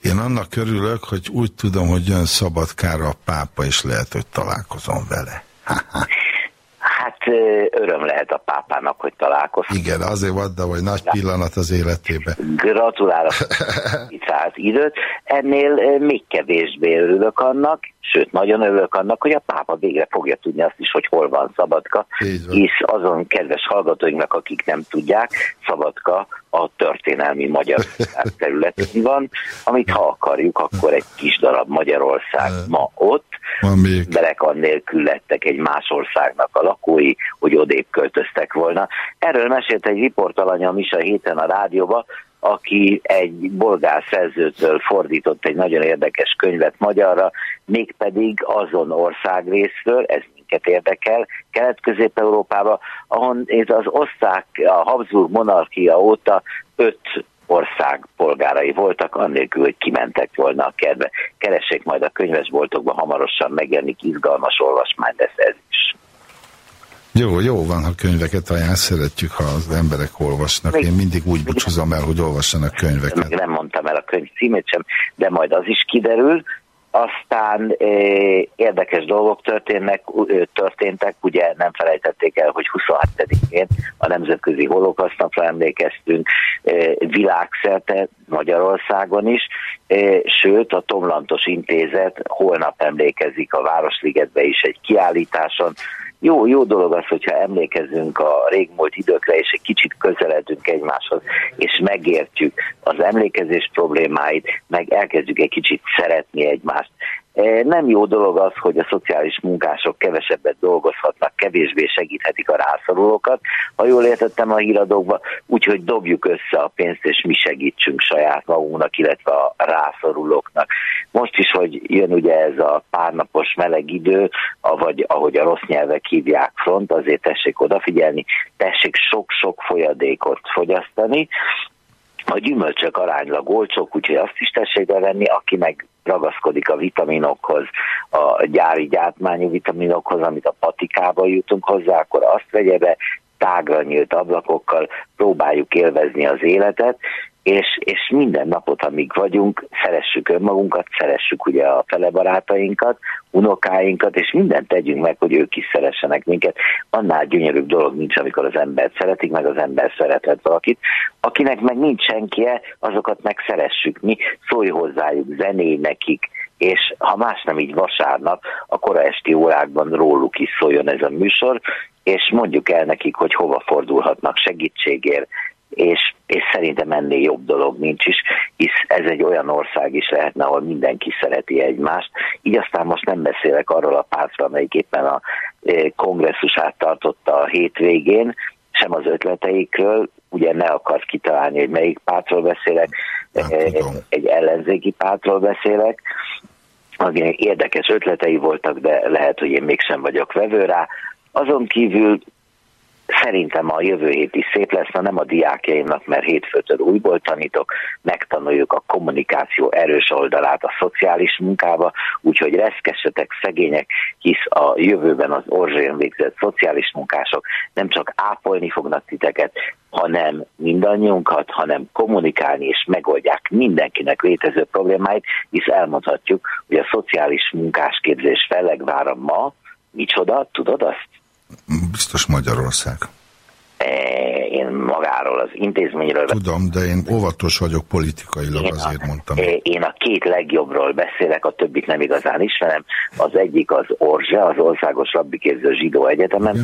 Én annak örülök, hogy úgy tudom, hogy jön Szabadkára a pápa, és lehet, hogy találkozom vele. Hát öröm lehet a pápának, hogy találkoztunk. Igen, azért van, de hogy nagy pillanat az életébe. Gratulálok itt szállt időt. Ennél még kevésbé örülök annak, sőt, nagyon örülök annak, hogy a pápa végre fogja tudni azt is, hogy hol van Szabadka, és azon kedves hallgatóinknak, akik nem tudják, Szabadka a történelmi Magyarország területén van, amit ha akarjuk, akkor egy kis darab Magyarország ma ott, emberek annélkül lettek egy más országnak a lakói, hogy odébb költöztek volna. Erről mesélt egy riportalanyom is a héten a rádióba, aki egy bolgár szerzőtől fordított egy nagyon érdekes könyvet magyarra, mégpedig azon országrészről, ez minket érdekel, Kelet-Közép-Európába, ahol ez az osztrák, a Habsburg monarchia óta öt ország polgárai voltak, annélkül, hogy kimentek volna a kertbe. Keressék majd a könyvesboltokban, hamarosan megjelenik izgalmas olvasmány lesz ez is. Jó, jó van, ha könyveket ajánl, szeretjük, ha az emberek olvasnak. Én mindig úgy búcsúzom el, hogy olvassanak Meg könyveket. nem mondtam el a könyv címét sem, de majd az is kiderül. Aztán eh, érdekes dolgok történnek, történtek, ugye nem felejtették el, hogy 27-én a Nemzetközi Holokauszt napra emlékeztünk eh, világszerte Magyarországon is, eh, sőt a Tomlantos Intézet holnap emlékezik a Városligetbe is egy kiállításon, jó, jó dolog az, hogyha emlékezünk a régmúlt időkre, és egy kicsit közeledünk egymáshoz, és megértjük az emlékezés problémáit, meg elkezdjük egy kicsit szeretni egymást. E, Nem jó dolog az, hogy a szociális munkások kevesebbet dolgozhatnak, kevésbé segíthetik a rászorulókat, ha jól értettem a híradókba, úgyhogy dobjuk össze a pénzt, és mi segítsünk saját magunknak, illetve a rászorulóknak. Most is, hogy jön ugye ez a párnapos meleg idő, vagy ahogy a rossz nyelvek hívják front, azért tessék odafigyelni, tessék sok-sok folyadékot fogyasztani, A gyümölcsök aránylag olcsók, úgyhogy azt is tessék bevenni, aki meg ragaszkodik a vitaminokhoz, a gyári gyártmányú vitaminokhoz, amit a patikába jutunk hozzá, akkor azt vegye be, tágra nyílt ablakokkal próbáljuk élvezni az életet, és, és minden napot, amíg vagyunk, szeressük önmagunkat, szeressük ugye a felebarátainkat, unokáinkat, és mindent tegyünk meg, hogy ők is szeressenek minket. Annál gyönyörűbb dolog nincs, amikor az ember szeretik, meg az ember szeretett valakit. Akinek meg nincs senkie, azokat meg szeressük mi, szólj hozzájuk, zenéj nekik, és ha más nem így vasárnap, a kora esti órákban róluk is szóljon ez a műsor, és mondjuk el nekik, hogy hova fordulhatnak segítségért, és, és szerintem ennél jobb dolog nincs is, hisz ez egy olyan ország is lehetne, ahol mindenki szereti egymást. Így aztán most nem beszélek arról a pártról, amelyik éppen a e, kongresszusát tartotta a hétvégén, sem az ötleteikről, ugye ne akart kitalálni, hogy melyik pártról beszélek, egy, egy ellenzéki pártról beszélek, akinek érdekes ötletei voltak, de lehet, hogy én mégsem vagyok vevő rá. Azon kívül Szerintem a jövő hét is szép lesz, na nem a diákjaimnak, mert hétfőtől újból tanítok, megtanuljuk a kommunikáció erős oldalát a szociális munkába, úgyhogy reszkessetek szegények, hisz a jövőben az orzsén végzett szociális munkások nem csak ápolni fognak titeket, hanem mindannyiunkat, hanem kommunikálni és megoldják mindenkinek létező problémáit, hisz elmondhatjuk, hogy a szociális munkásképzés fellegvára ma, micsoda, tudod azt? Biztos Magyarország. E, én magáról, az intézményről... Tudom, de én óvatos vagyok politikailag, én azért a, mondtam. E, én a két legjobbról beszélek, a többit nem igazán ismerem. Az egyik az Orzse, az Országos Rabbiképző Zsidó Egyetemen,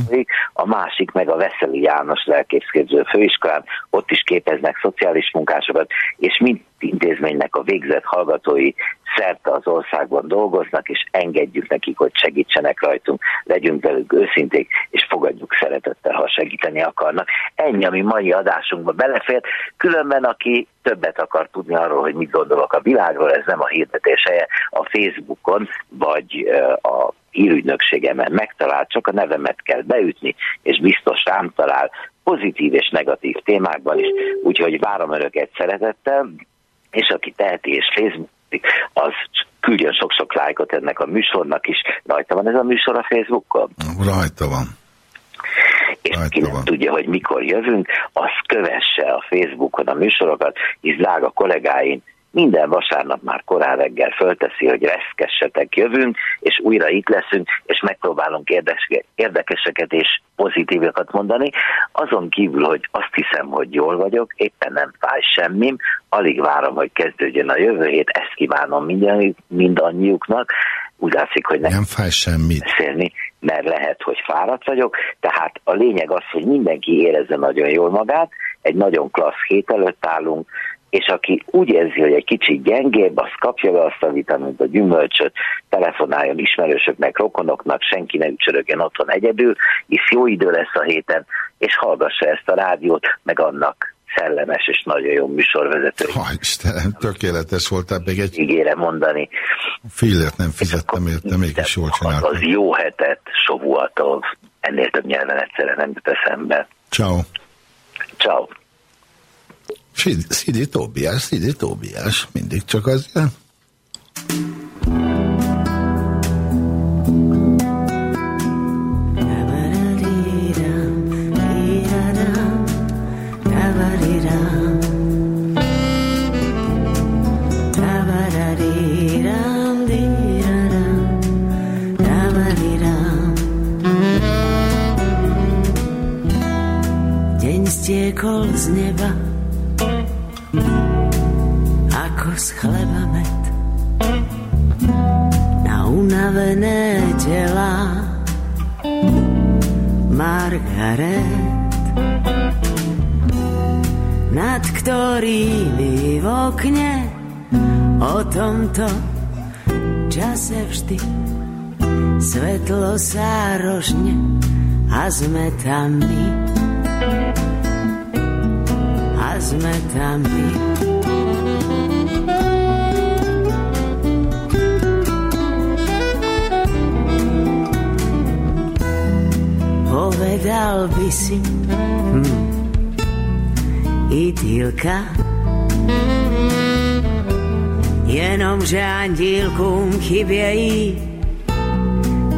a másik meg a Veszeli János Lelképzképző Főiskolán, ott is képeznek szociális munkásokat, és mind intézménynek a végzett hallgatói szerte az országban dolgoznak, és engedjük nekik, hogy segítsenek rajtunk, legyünk velük őszinték, és fogadjuk szeretettel, ha segíteni akarnak. Ennyi, ami mai adásunkba belefért. Különben, aki többet akar tudni arról, hogy mit gondolok a világról, ez nem a hirdetés helye, a Facebookon, vagy a hírügynökségemen megtalál, csak a nevemet kell beütni, és biztos rám talál pozitív és negatív témákban is, úgyhogy várom önöket szeretettel, és aki teheti és Facebook az küldjön sok-sok lájkot ennek a műsornak is. Rajta van ez a műsor a Facebookon? Rajta van. És Rajta ki nem van. tudja, hogy mikor jövünk, az kövesse a Facebookon a műsorokat, és drága kollégáim, minden vasárnap már korán reggel fölteszi, hogy reszkessetek, jövünk, és újra itt leszünk, és megpróbálunk érdekeseket és pozitívokat mondani. Azon kívül, hogy azt hiszem, hogy jól vagyok, éppen nem fáj semmim, alig várom, hogy kezdődjön a jövő hét, ezt kívánom mindannyiuknak, úgy látszik, hogy nem, nem fáj semmit. beszélni, mert lehet, hogy fáradt vagyok, tehát a lényeg az, hogy mindenki érezze nagyon jól magát, egy nagyon klassz hét előtt állunk, és aki úgy érzi, hogy egy kicsit gyengébb, az kapja be azt a vitamint, a gyümölcsöt, telefonáljon ismerősöknek, rokonoknak, senki ne ücsörögjen otthon egyedül, hisz jó idő lesz a héten, és hallgassa ezt a rádiót, meg annak szellemes és nagyon jó műsorvezető. Ha, Istenem, tökéletes voltál még egy... Ígére mondani. Fillért nem fizettem érte, mégis jól csináltam. Az jó hetet, Sovuatov. Ennél több nyelven egyszerre nem jut eszembe. Ciao. Ciao. Szidi Tóbiás, Szidi Tóbiás, mindig csak az jön. stiekol z neba ako z chleba med. Na unavené tela. Margaret. Nad ktorými v okne. O tomto čase vždy svetlo sa rožne a sme tam my. A sme tam my povedal by si hm, idylka Jenomže andílkům chybějí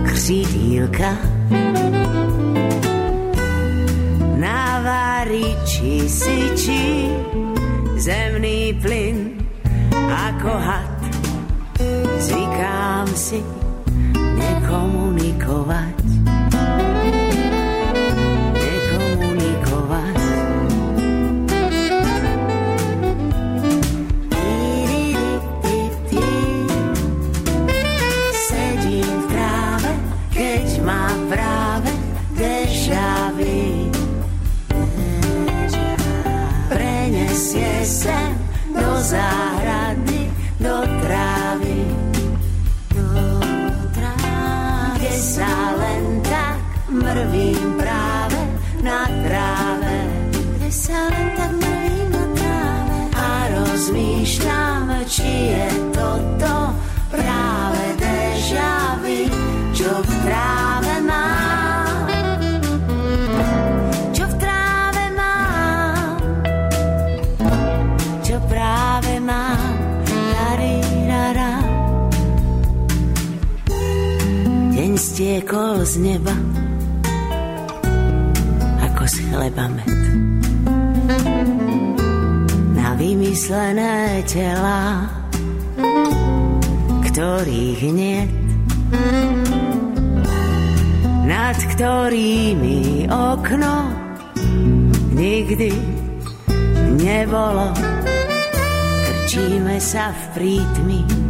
křídílka. Na váriči syčí zemný plyn ako had. Zvykám si. Nekomunikovať. Neba ako z chleba med. Na vymyslené tela, ktorých niet, nad ktorými okno nikdy nebolo. Krčíme sa v prítmi,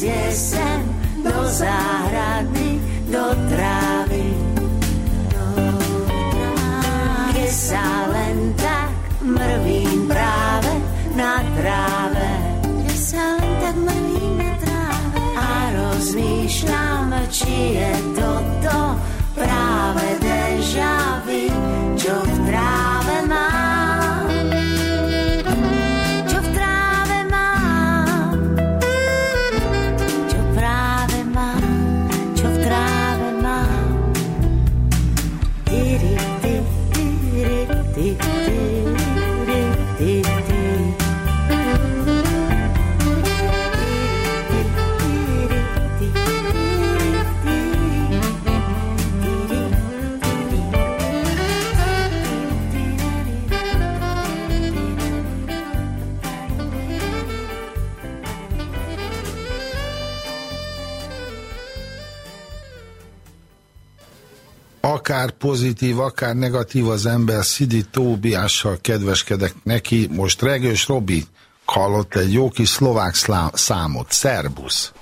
Sem do záhrady, do trávy. Kde sa len tak mrvím práve na tráve. Kde sa len tak mrvím na tráve. A rozmýšľam, či je toto práve deja akár pozitív, akár negatív az ember, Szidi Tóbiással kedveskedek neki. Most Regős Robi hallott egy jó kis szlovák számot. Szerbusz!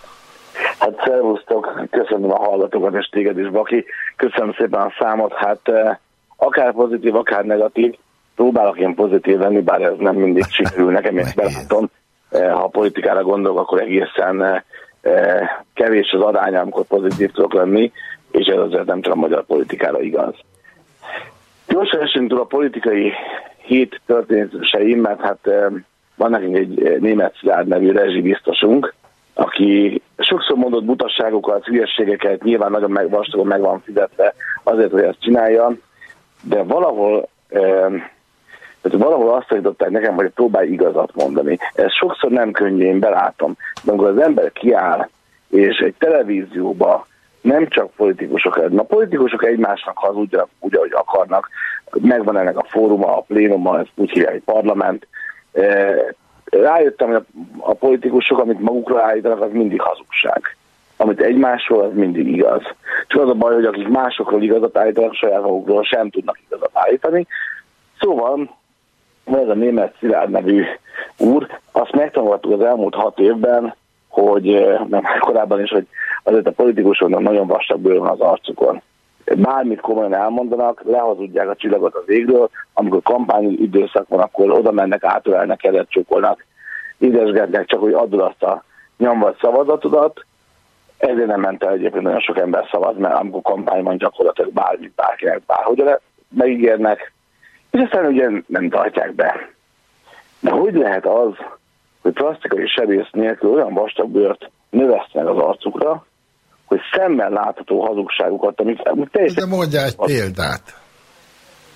Hát szervusztok, köszönöm a hallgatókat és téged is, Baki. Köszönöm szépen a számot. Hát eh, akár pozitív, akár negatív. Próbálok én pozitív lenni, bár ez nem mindig sikerül nekem, én belátom. Eh, Ha a politikára gondolok, akkor egészen eh, kevés az aránya, amikor pozitív tudok lenni, és ez azért nem csak a magyar politikára igaz. Gyorsan esünk túl a politikai hét történéseim, mert hát eh, van nekünk egy eh, német Szilárd nevű rezsibiztosunk, aki sokszor mondott butasságokat, hülyességeket, nyilván nagyon meg, vastagon meg van fizetve azért, hogy ezt csinálja, de valahol eh, tehát valahol azt tanították nekem, hogy próbálj igazat mondani. Ez sokszor nem könnyű, én belátom. De amikor az ember kiáll, és egy televízióba nem csak politikusok, ma politikusok egymásnak hazudjanak úgy, ahogy akarnak, megvan ennek a fóruma, a plénuma, ezt úgy hívják, parlament. Eh, Rájöttem, hogy a, a politikusok, amit magukra állítanak, az mindig hazugság. Amit egymásról, az mindig igaz. Csak az a baj, hogy akik másokról igazat állítanak, saját magukról sem tudnak igazat állítani. Szóval ez a német Szilárd nevű úr, azt megtanultuk az elmúlt hat évben, hogy eh, nem korábban is, hogy azért a politikusoknak nagyon vastag bőr van az arcukon. Bármit komolyan elmondanak, lehazudják a csillagot az égről, amikor kampány időszak van, akkor oda mennek, átölelnek, kelet csókolnak, idesgetnek, csak hogy adod azt a nyomvat szavazatodat, ezért nem ment el egyébként nagyon sok ember szavaz, mert amikor kampány van, gyakorlatilag bármit, bárkinek, bárhogy megígérnek, és aztán ugye nem tartják be. De hogy lehet az, hogy plastikai sebész nélkül olyan vastag bőrt növesztenek az arcukra, hogy szemmel látható hazugságukat, amit, amit teljesen... De mondja egy példát.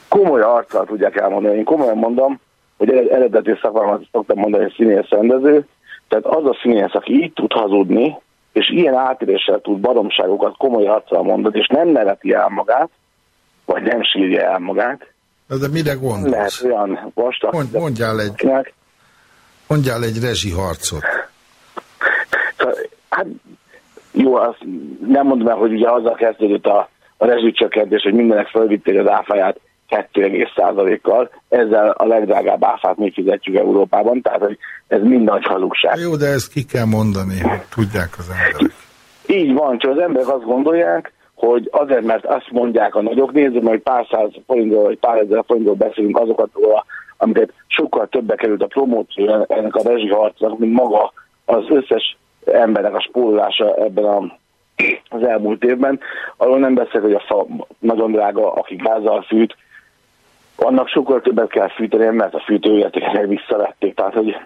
Komoly arccal tudják elmondani. Én komolyan mondom, hogy eredeti szakmámat szoktam mondani, hogy színész rendező, tehát az a színész, aki így tud hazudni, és ilyen átéréssel tud baromságokat komoly arccal mondani, és nem neveti el magát, vagy nem sírja el magát. De mire gondolsz? Lehet olyan vastag... Mond, mondjál, egy, mondjál egy rezsiharcot. Hát jó, azt nem mondom el, hogy ugye azzal kezdődött a, a rezsicsökkentés, hogy mindenek felvitték az áfáját 2,1%-kal, ezzel a legdrágább áfát mi fizetjük Európában, tehát hogy ez mind nagy hazugság. Jó, de ezt ki kell mondani, hogy tudják az emberek. Így van, csak az emberek azt gondolják, hogy azért, mert azt mondják a nagyok, nézzük hogy pár száz forintról, vagy pár ezer forintról beszélünk azokat, amiket sokkal többe került a promóció ennek a rezsiharcnak, mint maga az összes embernek a spórolása ebben a, az elmúlt évben. Arról nem beszélek, hogy a fa nagyon drága, aki gázzal fűt, annak sokkal többet kell fűteni, mert a fűtőértéket visszavették. Tehát, hogy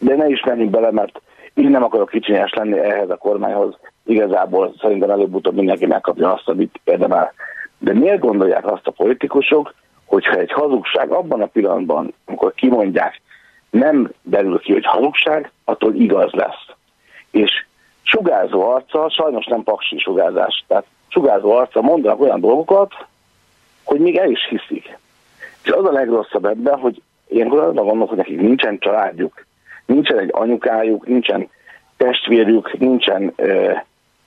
de ne is menjünk bele, mert én nem akarok kicsinyes lenni ehhez a kormányhoz. Igazából szerintem előbb-utóbb mindenki megkapja azt, amit érdemel. De miért gondolják azt a politikusok, hogyha egy hazugság abban a pillanatban, amikor kimondják, nem derül ki, hogy hazugság, attól igaz lesz. És sugárzó arccal, sajnos nem paksi sugárzás, tehát sugárzó arccal mondanak olyan dolgokat, hogy még el is hiszik. És az a legrosszabb ebben, hogy ilyenkor arra gondolok, hogy nekik nincsen családjuk, nincsen egy anyukájuk, nincsen testvérük, nincsen ö,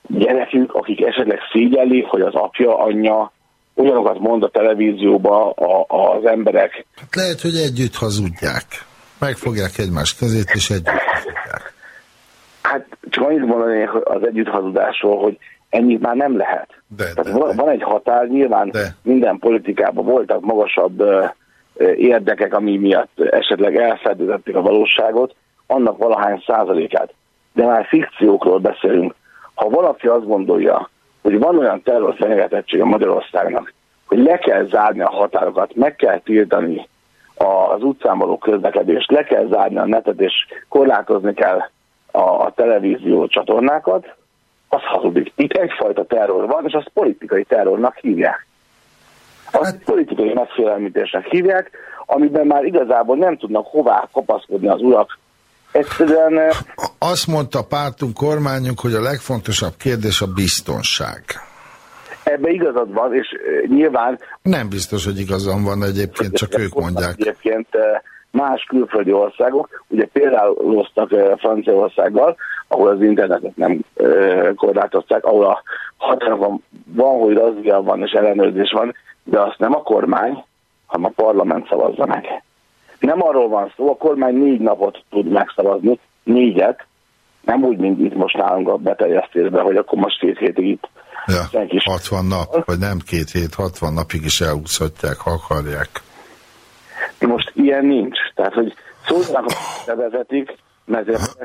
gyerekük, akik esetleg szégyelli, hogy az apja, anyja ugyanokat mond a televízióba a, az emberek. Hát lehet, hogy együtt hazudják. Megfogják egymás kezét, és együtt hazudják. Hát csak annyit mondani az együtt hazudásról, hogy ennyit már nem lehet. De, Tehát de, van, de. van egy határ, nyilván de. minden politikában voltak magasabb ö, érdekek, ami miatt esetleg elfedezették a valóságot, annak valahány százalékát. De már fikciókról beszélünk. Ha valaki azt gondolja, hogy van olyan terrorfenyegetettség a Magyarországnak, hogy le kell zárni a határokat, meg kell tiltani az utcán való közlekedést, le kell zárni a netet, és korlátozni kell a, a televízió csatornákat, az hazudik. Itt egyfajta terror van, és azt politikai terrornak hívják. Azt hát... politikai megfélelmítésnek hívják, amiben már igazából nem tudnak hová kapaszkodni az urak. Egyszerűen... Azt mondta pártunk, kormányunk, hogy a legfontosabb kérdés a biztonság. Ebbe igazad van, és nyilván... Nem biztos, hogy igazam van egyébként, csak ők mondják. Egyébként más külföldi országok, ugye például osztak Franciaországgal, ahol az internetet nem korlátozták, ahol a határokon van, hogy razzia van és ellenőrzés van, de azt nem a kormány, hanem a parlament szavazza meg. Nem arról van szó, a kormány négy napot tud megszavazni, négyet, nem úgy, mint itt most nálunk a beterjesztésben, hogy akkor most két hétig itt Ja, 60 nap, vagy nem két hét, 60 napig is elúszhatják, ha akarják. Most ilyen nincs. Tehát, hogy szólnak, hogy vezetik, mert ezért.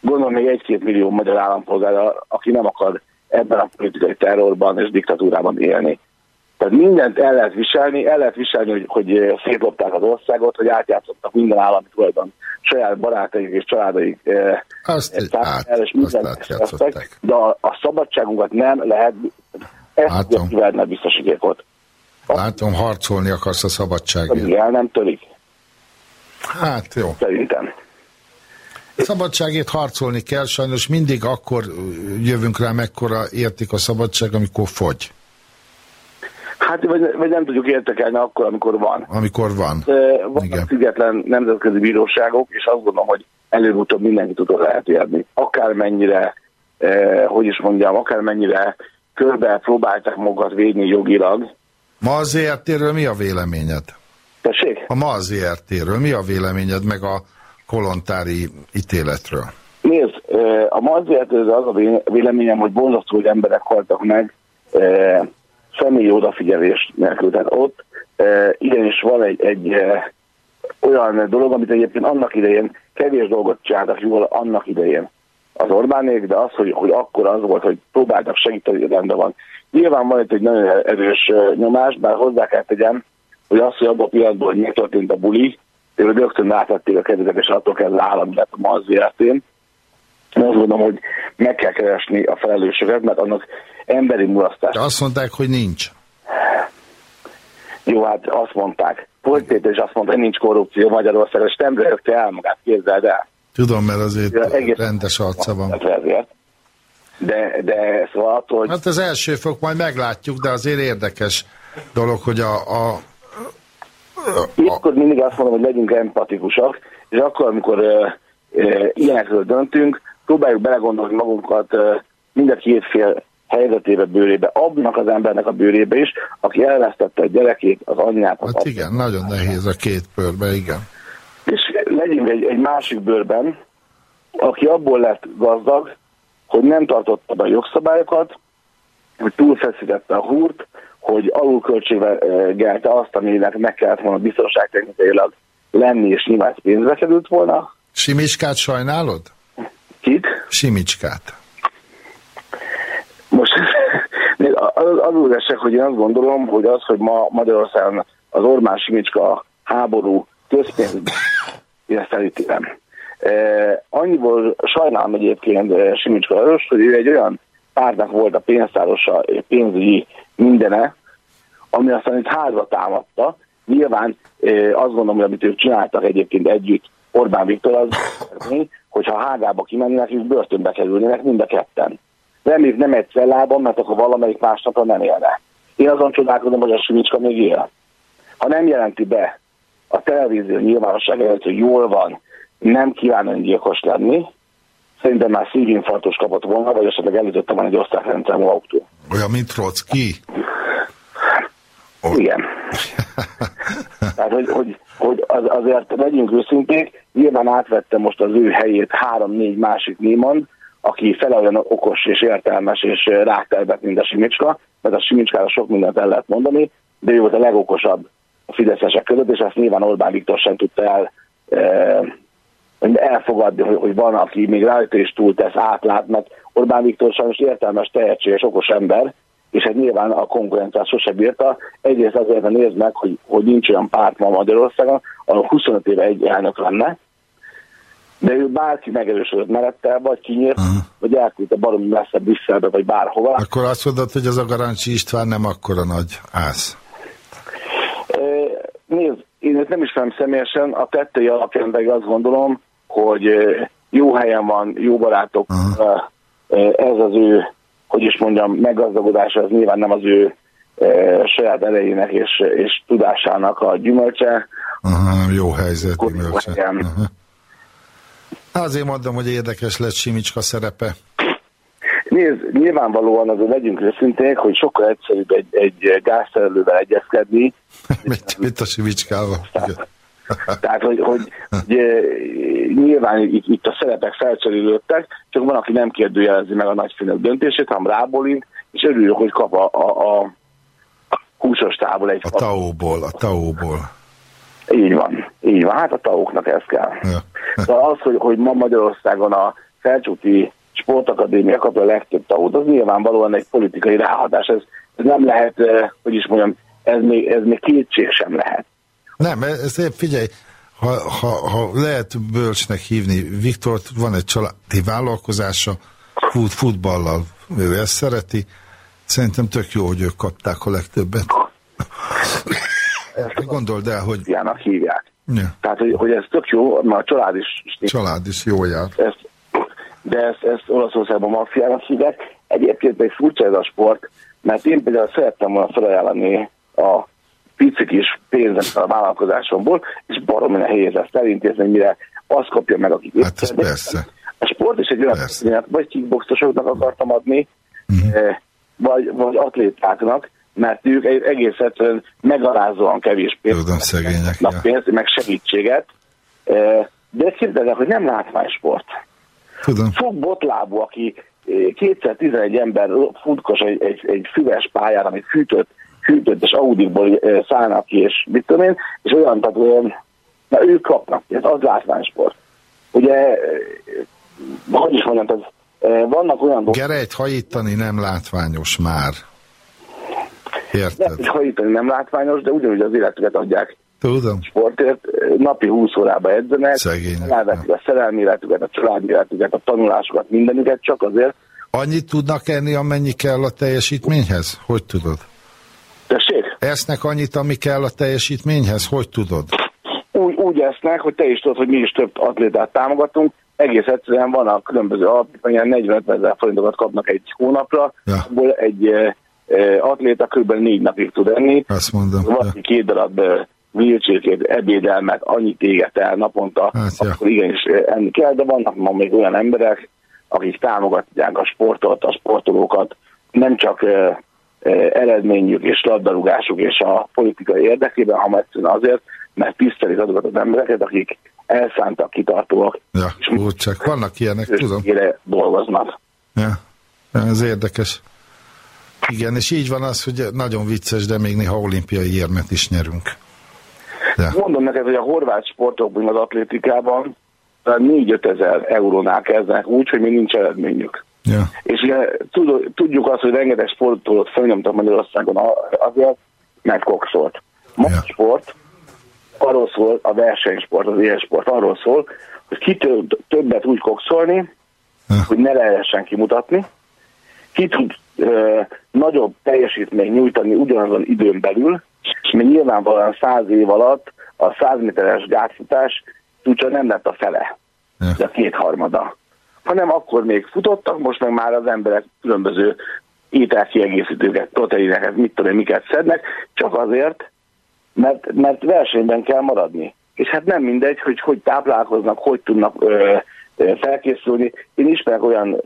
Gondolom még egy-két millió magyar állampolgár, aki nem akar ebben a politikai terrorban és diktatúrában élni. Tehát mindent el lehet viselni, el lehet viselni, hogy, hogy szétlopták az országot, hogy átjátszottak minden állami tulajdon, saját barátaik és családaik azt, eh, át, el, és mindent de a, a szabadságunkat nem lehet, ezt kiverne a biztosítékot. Látom, harcolni akarsz a szabadságért. El nem törik. Hát jó. Szerintem. Szabadságért harcolni kell, sajnos mindig akkor jövünk rá, mekkora értik a szabadság, amikor fogy. Hát, vagy, vagy nem tudjuk értekelni akkor, amikor van. Amikor van. Vannak Igen. független nemzetközi bíróságok, és azt gondolom, hogy előbb-utóbb mindenki tud lehet érni. Akármennyire, eh, hogy is mondjam, akármennyire körbe próbálták magukat védni jogilag. Ma az ERT-ről mi a véleményed? Tessék? A ma az ERT-ről mi a véleményed, meg a kolontári ítéletről? Nézd, a ma az ERT-ről az a véleményem, hogy borzasztó, hogy emberek haltak meg, személyi odafigyelés nélkül. Tehát ott e, igenis van egy, egy e, olyan dolog, amit egyébként annak idején kevés dolgot csináltak jól annak idején. az Orbánék, de az, hogy, hogy akkor az volt, hogy próbáltak segíteni, rendben van. Nyilván van itt egy nagyon erős ö, nyomás, bár hozzá kell tegyem, hogy az, hogy abban a pillanatban, hogy megtörtént a buli, ők rögtön átvették a kezüket, és attól kezdve állam lett a MAZ ZRT-n. Én azt gondolom, hogy meg kell keresni a felelősöket, mert annak emberi mulasztás. De azt mondták, hogy nincs. Jó, hát azt mondták. Volt Péter is azt mondta, hogy nincs korrupció Magyarországon, és nem rögte el magát, képzeld el. Tudom, mert azért Ja, egész- rendes arca van. Ezért. De, de szóval attól, hogy Hát az első fok majd meglátjuk, de azért érdekes dolog, hogy a, a Ilyenkor mindig azt mondom, hogy legyünk empatikusak, és akkor, amikor uh, uh, ilyenekről döntünk, próbáljuk belegondolni magunkat uh, mind a két fél helyzetébe, bőrébe, abnak az embernek a bőrébe is, aki elvesztette a gyerekét, az anyját, az hát igen, nagyon nehéz a két pörbe, igen. és legyünk egy, egy másik bőrben, aki abból lett gazdag, hogy nem tartotta be a jogszabályokat, hogy túlfeszítette a húrt, hogy alulköltségelte azt, aminek meg kellett volna biztonságtechnikailag lenni, és nyilván pénzbe került volna. Simicskát sajnálod? Kit? Simicskát. Most az, az az esek, hogy én azt gondolom, hogy az, hogy ma Magyarországon az Orbán Simicska háború közpénzben, én ezt elítélem. E, annyiból sajnálom egyébként eh, Simicska Örös, hogy ő egy olyan pártnak volt a pénztárosa, pénzügyi mindene, ami aztán itt házba támadta. Nyilván e, azt gondolom, hogy amit ők csináltak egyébként együtt Orbán Viktor, az, hogyha Hágába kimennének, és börtönbe kerülnének mind a ketten. Reméljük nem egy cellában, mert akkor valamelyik másnapra nem élne. Én azon csodálkozom, hogy a Simicska még él. Ha nem jelenti be a televízió nyilvánosság előtt, hogy jól van, nem kíván öngyilkos lenni, szerintem már szívinfarktus kapott volna, vagy esetleg elütötte volna egy osztrák autó. Olyan, mint Trotsky? Igen. Tehát, hogy, hogy, hogy az, azért legyünk őszinték, nyilván átvette most az ő helyét három-négy másik Némand, aki fele olyan okos és értelmes és rátervet, mint a Simicska, mert a Simicskára sok mindent el lehet mondani, de ő volt a legokosabb a fideszesek között, és ezt nyilván Orbán Viktor sem tudta el e, elfogadni, hogy, hogy van, aki még rajta is túl tesz, átlát, mert Orbán Viktor sajnos értelmes, tehetséges, okos ember, és hát nyilván a konkurenciát sose bírta. Egyrészt azért, mert nézd meg, hogy, hogy nincs olyan párt ma Magyarországon, ahol 25 éve egy elnök lenne, de ő bárki megerősödött mellette, vagy kinyírt, uh-huh. vagy elküldte baromi messze Brüsszelbe, vagy bárhova. Akkor azt mondod, hogy az a Garancsi István nem akkora nagy ász. Nézd, én ezt nem ismerem személyesen, a tettei alapján pedig azt gondolom, hogy jó helyen van, jó barátok, uh-huh. ez az ő, hogy is mondjam, meggazdagodása, az nyilván nem az ő saját erejének és, és tudásának a gyümölcse. Uh-huh, jó helyzet, gyümölcse. Uh-huh. Azért mondom, hogy érdekes lett Simicska szerepe. Nézd, nyilvánvalóan azért legyünk őszinték, hogy sokkal egyszerűbb egy, egy gázszerelővel egyezkedni. mit, mit a Simicskával? Tehát, tehát hogy, hogy, hogy nyilván itt, itt a szerepek felcserélődtek, csak van, aki nem kérdőjelezi meg a nagyfőnök döntését, hanem rábólint, és örülök, hogy kap a, a, a húsos tából egy... A taóból, a taóból. Így van, így van, hát a taóknak ez kell. Ja. Szóval az, hogy, hogy ma Magyarországon a Felcsúti Sportakadémia kapja a legtöbb taót, az nyilvánvalóan egy politikai ráhatás. Ez, ez nem lehet, hogy is mondjam, ez még, ez még kétség sem lehet. Nem, ez, figyelj, ha, ha, ha lehet bölcsnek hívni Viktort, van egy családi vállalkozása, fut, futballal ő ezt szereti, szerintem tök jó, hogy ők kapták a legtöbbet. Ezt Gondold el, hogy... Jának hívják. Ja. Tehát, hogy, hogy ez tök jó, mert a család is... Család is jó jár. Ezt, de ezt, ezt Olaszországban maffiának hívják. Egyébként még furcsa ez a sport, mert én például szerettem volna felajánlani a pici kis pénzet a vállalkozásomból, és baromi nehéz ezt elintézni, mire azt kapja meg, aki... Hát ez persze. A sport is egy olyan, persze. vagy kickboxosoknak akartam adni, uh-huh. vagy, vagy atlétáknak, mert ők egész egyszerűen megalázóan kevés pénzt, Tudom, szegények, ja. pénzt, meg segítséget, de képzeld el, hogy nem látványsport. Tudom. Fog botlábú, aki 211 ember futkos egy, egy, egy füves pályán, amit fűtött, fűtött és Audikból szállnak ki, és mit tudom én, és olyan, tehát olyan, na ők kapnak, ez az látványsport. Ugye hogy is mondjam, tehát vannak olyan dolgok, Gerejt hajítani nem látványos már. Érted? lehet, hogy hajítani nem látványos, de ugyanúgy az életüket adják Tudom. sportért, napi 20 órába edzenek, Szegények. elvetik a szerelmi életüket, a családi életüket, a tanulásukat, mindenüket, csak azért, Annyit tudnak enni, amennyi kell a teljesítményhez? Hogy tudod? tessék, Esznek annyit, ami kell a teljesítményhez? Hogy tudod? úgy, úgy esznek, hogy te is tudod, hogy mi is több atlétát támogatunk, egész egyszerűen van a különböző alapítványon 45 ezer forintokat kapnak egy hónapra, Ja. abból egy atléta kb. négy napig tud enni, Azt mondom. Valaki két darab wheelchair ebédelmet annyit éget el naponta, Hát, ja. akkor igenis enni kell, de vannak ma még olyan emberek, akik támogatják a sportot, a sportolókat, nem csak eredményük és labdarúgásuk és a politikai érdekében, hanem egyszerűen azért, mert tisztelik azokat az embereket, akik elszántak, kitartóak, Ja, furcsák. Vannak ilyenek, tudom. dolgoznak. Ja, ez érdekes. Igen, és így van az, hogy nagyon vicces, de még néha olimpiai érmet is nyerünk. Ja. Mondom neked, hogy a horvát sportokban az atlétikában 4-5 ezer eurónál kezdenek úgy, hogy még nincs eredményük. Ja. És ugye tud- tudjuk azt, hogy rengeteg sportolót felnyomtak Magyarországon azért, mert kokszolt. Ma Ja. sport arról szól, a versenysport, az élsport arról szól, hogy ki több, többet úgy kokszolni, Ja. hogy ne lehessen kimutatni, ki tud ö, nagyobb teljesítményt nyújtani ugyanazon időn belül, mert nyilvánvalóan száz év alatt a 100 méteres gátfutás tudja nem lett a fele, de a kétharmada. Hanem akkor még futottak, most meg már az emberek különböző ételkiegészítőket, proteineket, mit tudom én, miket szednek, csak azért, mert, mert versenyben kell maradni. És hát nem mindegy, hogy hogy táplálkoznak, hogy tudnak ö, felkészülni. Én ismerek olyan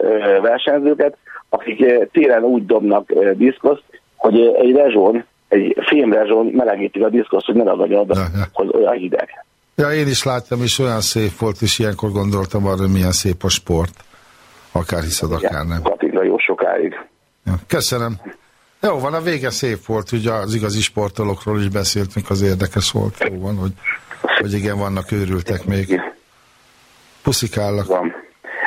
versenyzőket, akik télen úgy dobnak diszkoszt, hogy egy rezsón, egy fémrezsón melegítik a diszkoszt, hogy ne ragadjon hogy olyan hideg. ja, én is láttam, és olyan szép volt, és ilyenkor gondoltam arra, hogy milyen szép a sport. Akár hiszed, akár nem. Katinra jó sokáig. Ja. Köszönöm. Jó van, a vége szép volt, ugye az igazi sportolókról is beszéltünk, az érdekes volt. Jó van, hogy, hogy igen, vannak őrültek még. Puszikállak. Van.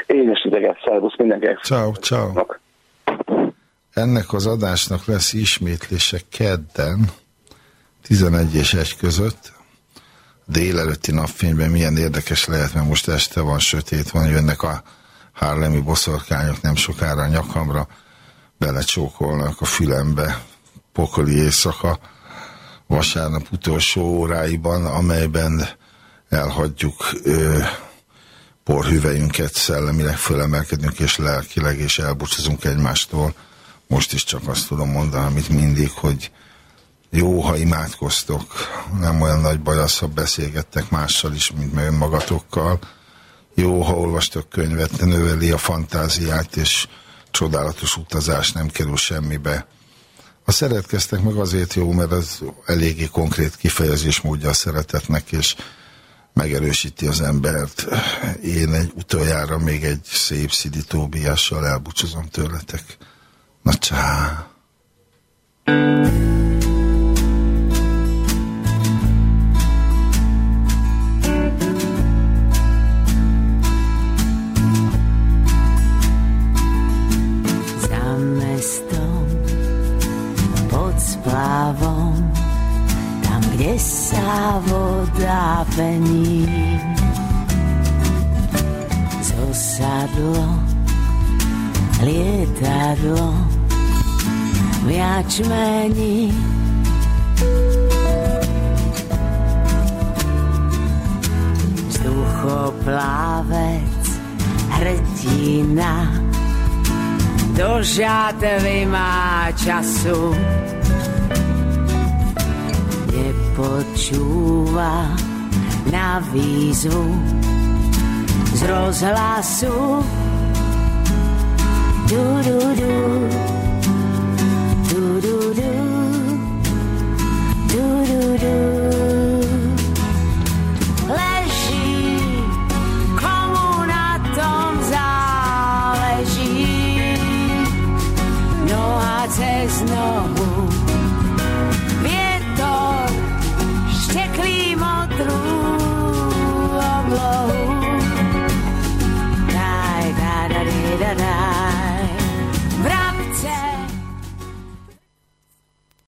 Én is ideget, szervusz mindenkinek. Ciao, ciao. Ennek az adásnak lesz ismétlése kedden, 11 és 1 között. Délelőtti napfényben milyen érdekes lehet, mert most este van, sötét van, jönnek a hárlemi boszorkányok nem sokára a nyakamra, belecsókolnak a fülembe, pokoli éjszaka, vasárnap utolsó óráiban, amelyben elhagyjuk ö, porhüvelyünket, szellemileg fölemelkedünk, és lelkileg, és elbúcsúzunk egymástól. Most is csak azt tudom mondani, amit mindig, hogy jó, ha imádkoztok, nem olyan nagy baj az, ha beszélgettek mással is, mint meg önmagatokkal. Jó, ha olvastok könyvet, növeli a fantáziát, és csodálatos utazás nem kerül semmibe. A szeretkeztek meg azért jó, mert az eléggé konkrét kifejezés módja a szeretetnek, és megerősíti az embert. Én egy utoljára még egy szép Szidi Tóbiással elbúcsúzom tőletek. Na csá! Kde voda pení. Zosadlo lietadlo v jačmení. Vzduchoplávec hrdina do žatvy má času. Nepočúva na výzvu z rozhlasu. Du, du, du. Du, záleží. Noha cez nohu